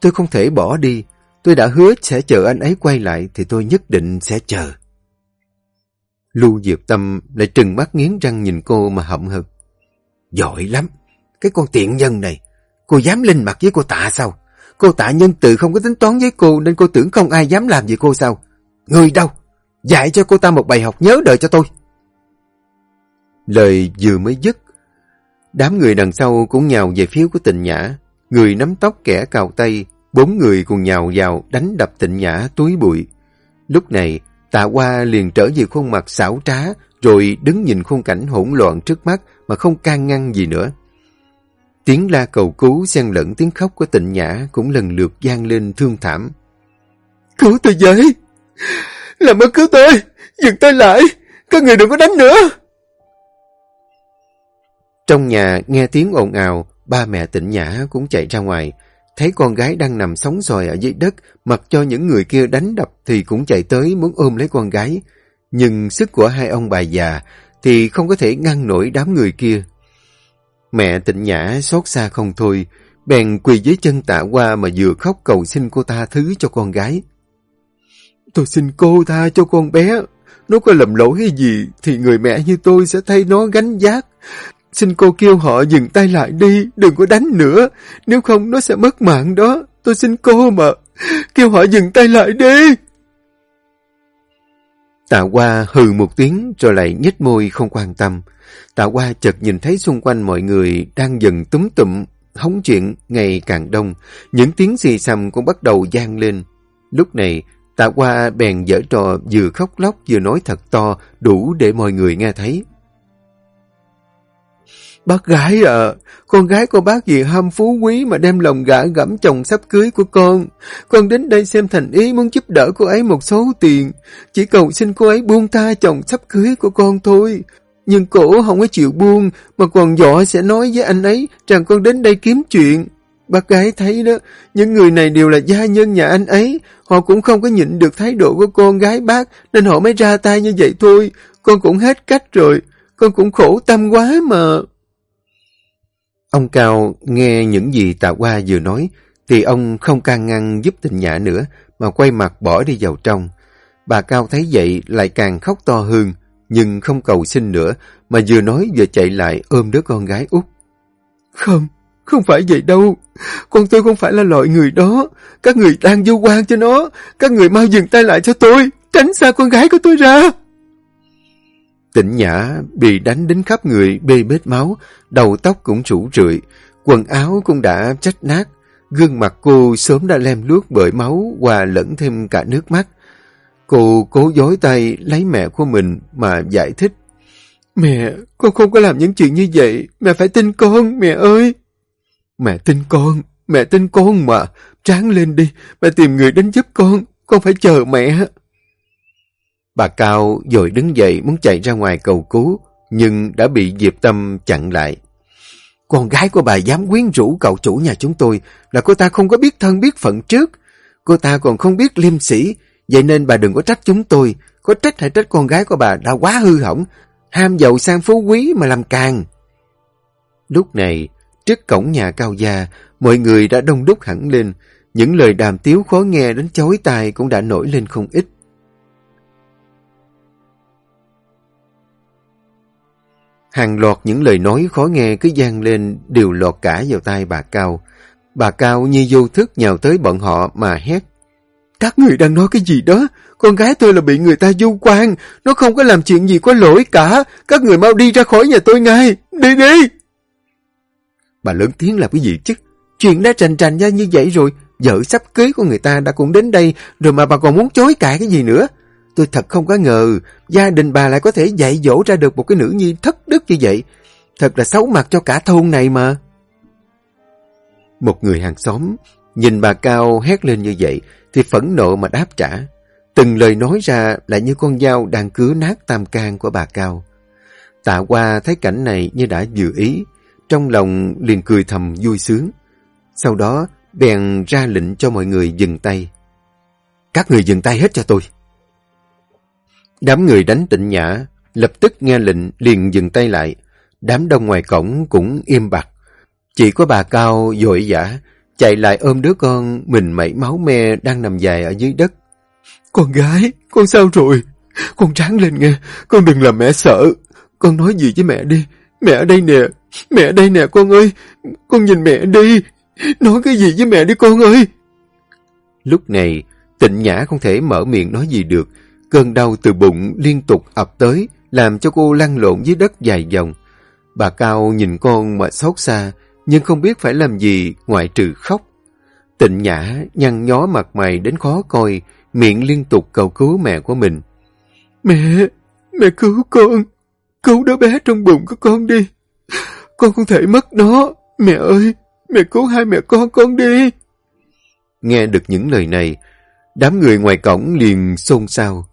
Tôi không thể bỏ đi. Tôi đã hứa sẽ chờ anh ấy quay lại thì tôi nhất định sẽ chờ. Lưu Diệp Tâm lại trừng mắt nghiến răng nhìn cô mà hậm hực. Giỏi lắm. Cái con tiện nhân này. Cô dám lên mặt với cô tạ sao? Cô tạ nhân từ không có tính toán với cô nên cô tưởng không ai dám làm gì cô sao? Người đâu? Dạy cho cô ta một bài học nhớ đời cho tôi. Lời vừa mới dứt Đám người đằng sau cũng nhào về phía của tịnh nhã. Người nắm tóc kẻ cào tay, bốn người cùng nhào vào đánh đập tịnh nhã túi bụi. Lúc này, tạ hoa liền trở về khuôn mặt xảo trá, rồi đứng nhìn khung cảnh hỗn loạn trước mắt mà không can ngăn gì nữa. Tiếng la cầu cứu xen lẫn tiếng khóc của tịnh nhã cũng lần lượt gian lên thương thảm. Cứu tôi với! Làm ơn cứu tôi! Dừng tay lại! Các người đừng có đánh nữa! Trong nhà nghe tiếng ồn ào, ba mẹ tịnh nhã cũng chạy ra ngoài. Thấy con gái đang nằm sóng sòi ở dưới đất, mặc cho những người kia đánh đập thì cũng chạy tới muốn ôm lấy con gái. Nhưng sức của hai ông bà già thì không có thể ngăn nổi đám người kia. Mẹ tịnh nhã xót xa không thôi, bèn quỳ dưới chân tạ qua mà vừa khóc cầu xin cô ta thứ cho con gái. Tôi xin cô tha cho con bé. Nó có lầm lỗi hay gì thì người mẹ như tôi sẽ thay nó gánh giác. Xin cô kêu họ dừng tay lại đi, đừng có đánh nữa. Nếu không nó sẽ mất mạng đó. Tôi xin cô mà. Kêu họ dừng tay lại đi. Tạ Hoa hừ một tiếng rồi lại nhếch môi không quan tâm. Tạ Hoa chợt nhìn thấy xung quanh mọi người đang dần túm tụm, hóng chuyện ngày càng đông. Những tiếng xì xầm cũng bắt đầu gian lên. Lúc này, Tạ Hoa bèn dở trò vừa khóc lóc vừa nói thật to đủ để mọi người nghe thấy. Bác gái à, con gái của bác vì ham phú quý mà đem lòng gã gẫm chồng sắp cưới của con. Con đến đây xem thành ý muốn giúp đỡ cô ấy một số tiền. Chỉ cầu xin cô ấy buông tha chồng sắp cưới của con thôi. Nhưng cổ không có chịu buông mà còn dọ sẽ nói với anh ấy rằng con đến đây kiếm chuyện. bác gái thấy đó, những người này đều là gia nhân nhà anh ấy. Họ cũng không có nhịn được thái độ của con gái bác, nên họ mới ra tay như vậy thôi. Con cũng hết cách rồi, con cũng khổ tâm quá mà. Ông Cao nghe những gì Tạ Hoa vừa nói, thì ông không can ngăn giúp tình nhã nữa, mà quay mặt bỏ đi vào trong. Bà Cao thấy vậy lại càng khóc to hơn, nhưng không cầu xin nữa, mà vừa nói vừa chạy lại ôm đứa con gái út. Không, không phải vậy đâu. Con tôi không phải là loại người đó. Các người đang vô quan cho nó. Các người mau dừng tay lại cho tôi. Tránh xa con gái của tôi ra. Tịnh Nhã bị đánh đến khắp người bê bết máu, đầu tóc cũng rủ rượi, quần áo cũng đã trách nát, gương mặt cô sớm đã lem luốc bởi máu và lẫn thêm cả nước mắt. Cô cố dối tay lấy mẹ của mình mà giải thích. Mẹ, con không có làm những chuyện như vậy, mẹ phải tin con, mẹ ơi. Mẹ tin con, mẹ tin con mà, tráng lên đi, mẹ tìm người đến giúp con, con phải chờ mẹ. Bà Cao rồi đứng dậy muốn chạy ra ngoài cầu cứu, nhưng đã bị Diệp Tâm chặn lại. Con gái của bà dám quyến rũ cậu chủ nhà chúng tôi là cô ta không có biết thân biết phận trước. Cô ta còn không biết liêm sĩ, vậy nên bà đừng có trách chúng tôi. Có trách hay trách con gái của bà đã quá hư hỏng, ham giàu sang phú quý mà làm càng. Lúc này, trước cổng nhà cao gia, mọi người đã đông đúc hẳn lên. Những lời đàm tiếu khó nghe đến chối tai cũng đã nổi lên không ít. Hàng loạt những lời nói khó nghe cứ gian lên, đều lọt cả vào tai bà Cao. Bà Cao như vô thức nhào tới bọn họ mà hét. Các người đang nói cái gì đó? Con gái tôi là bị người ta du quan. Nó không có làm chuyện gì có lỗi cả. Các người mau đi ra khỏi nhà tôi ngay. Đi đi! Bà lớn tiếng làm cái gì chứ? Chuyện đã trành trành ra như vậy rồi. Vợ sắp cưới của người ta đã cũng đến đây. Rồi mà bà còn muốn chối cãi cái gì nữa? Tôi thật không có ngờ gia đình bà lại có thể dạy dỗ ra được một cái nữ nhi thất đức như vậy. Thật là xấu mặt cho cả thôn này mà. Một người hàng xóm nhìn bà Cao hét lên như vậy thì phẫn nộ mà đáp trả. Từng lời nói ra lại như con dao đang cứa nát tam can của bà Cao. Tạ qua thấy cảnh này như đã dự ý, trong lòng liền cười thầm vui sướng. Sau đó bèn ra lệnh cho mọi người dừng tay. Các người dừng tay hết cho tôi. Đám người đánh tịnh nhã, lập tức nghe lệnh liền dừng tay lại. Đám đông ngoài cổng cũng im bặt. Chỉ có bà Cao dội dã chạy lại ôm đứa con mình mẩy máu me đang nằm dài ở dưới đất. Con gái, con sao rồi? Con tráng lên nghe, con đừng làm mẹ sợ. Con nói gì với mẹ đi, mẹ ở đây nè, mẹ ở đây nè con ơi, con nhìn mẹ đi, nói cái gì với mẹ đi con ơi. Lúc này, tịnh nhã không thể mở miệng nói gì được, Cơn đau từ bụng liên tục ập tới, làm cho cô lăn lộn dưới đất dài dòng. Bà Cao nhìn con mà xót xa, nhưng không biết phải làm gì ngoại trừ khóc. Tịnh Nhã nhăn nhó mặt mày đến khó coi, miệng liên tục cầu cứu mẹ của mình. Mẹ, mẹ cứu con, cứu đứa bé trong bụng của con đi. Con không thể mất nó, mẹ ơi, mẹ cứu hai mẹ con con đi. Nghe được những lời này, đám người ngoài cổng liền xôn xao.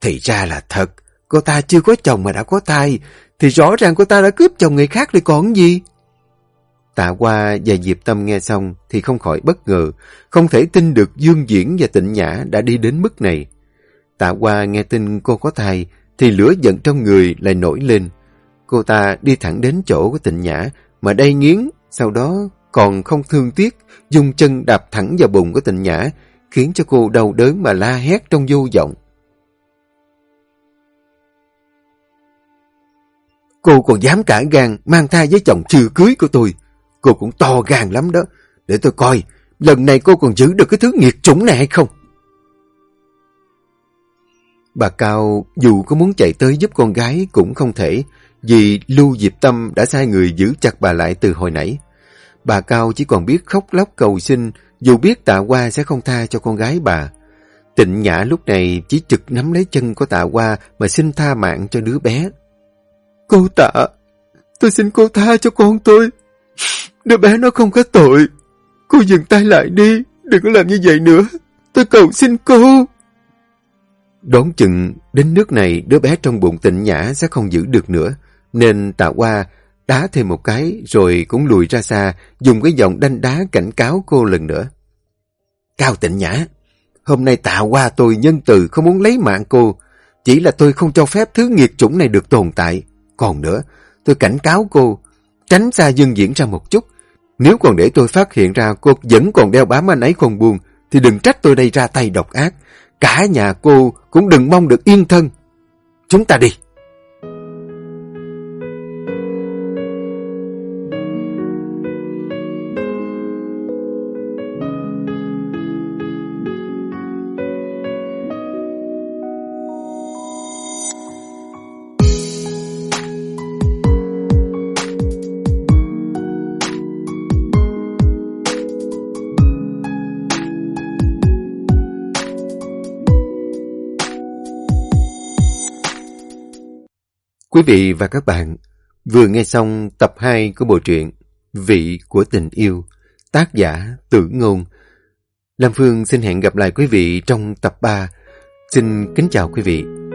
Thì ra là thật, cô ta chưa có chồng mà đã có thai, thì rõ ràng cô ta đã cướp chồng người khác thì còn gì? Tạ Hoa và Diệp Tâm nghe xong thì không khỏi bất ngờ, không thể tin được Dương Diễn và Tịnh Nhã đã đi đến mức này. Tạ Hoa nghe tin cô có thai thì lửa giận trong người lại nổi lên. Cô ta đi thẳng đến chỗ của Tịnh Nhã mà đây nghiến, sau đó còn không thương tiếc, dùng chân đạp thẳng vào bụng của Tịnh Nhã, khiến cho cô đau đớn mà la hét trong vô vọng. Cô còn dám cả gan mang thai với chồng chưa cưới của tôi. Cô cũng to gan lắm đó. Để tôi coi, lần này cô còn giữ được cái thứ nghiệt chủng này hay không? Bà Cao dù có muốn chạy tới giúp con gái cũng không thể, vì Lưu Diệp Tâm đã sai người giữ chặt bà lại từ hồi nãy. Bà Cao chỉ còn biết khóc lóc cầu xin, dù biết tạ hoa sẽ không tha cho con gái bà. Tịnh Nhã lúc này chỉ trực nắm lấy chân của tạ hoa mà xin tha mạng cho đứa bé. Cô tạ, tôi xin cô tha cho con tôi. Đứa bé nó không có tội. Cô dừng tay lại đi, đừng có làm như vậy nữa. Tôi cầu xin cô. Đón chừng đến nước này đứa bé trong bụng tịnh nhã sẽ không giữ được nữa. Nên tạ qua đá thêm một cái rồi cũng lùi ra xa, dùng cái giọng đanh đá cảnh cáo cô lần nữa. Cao tịnh nhã, hôm nay tạ qua tôi nhân từ không muốn lấy mạng cô, chỉ là tôi không cho phép thứ nghiệt chủng này được tồn tại. Còn nữa, tôi cảnh cáo cô, tránh xa dân diễn ra một chút. Nếu còn để tôi phát hiện ra cô vẫn còn đeo bám anh ấy không buông, thì đừng trách tôi đây ra tay độc ác. Cả nhà cô cũng đừng mong được yên thân. Chúng ta đi. Vị và các bạn vừa nghe xong tập 2 của bộ truyện Vị của tình yêu, tác giả Tử Ngôn. Lam Phương xin hẹn gặp lại quý vị trong tập 3. Xin kính chào quý vị.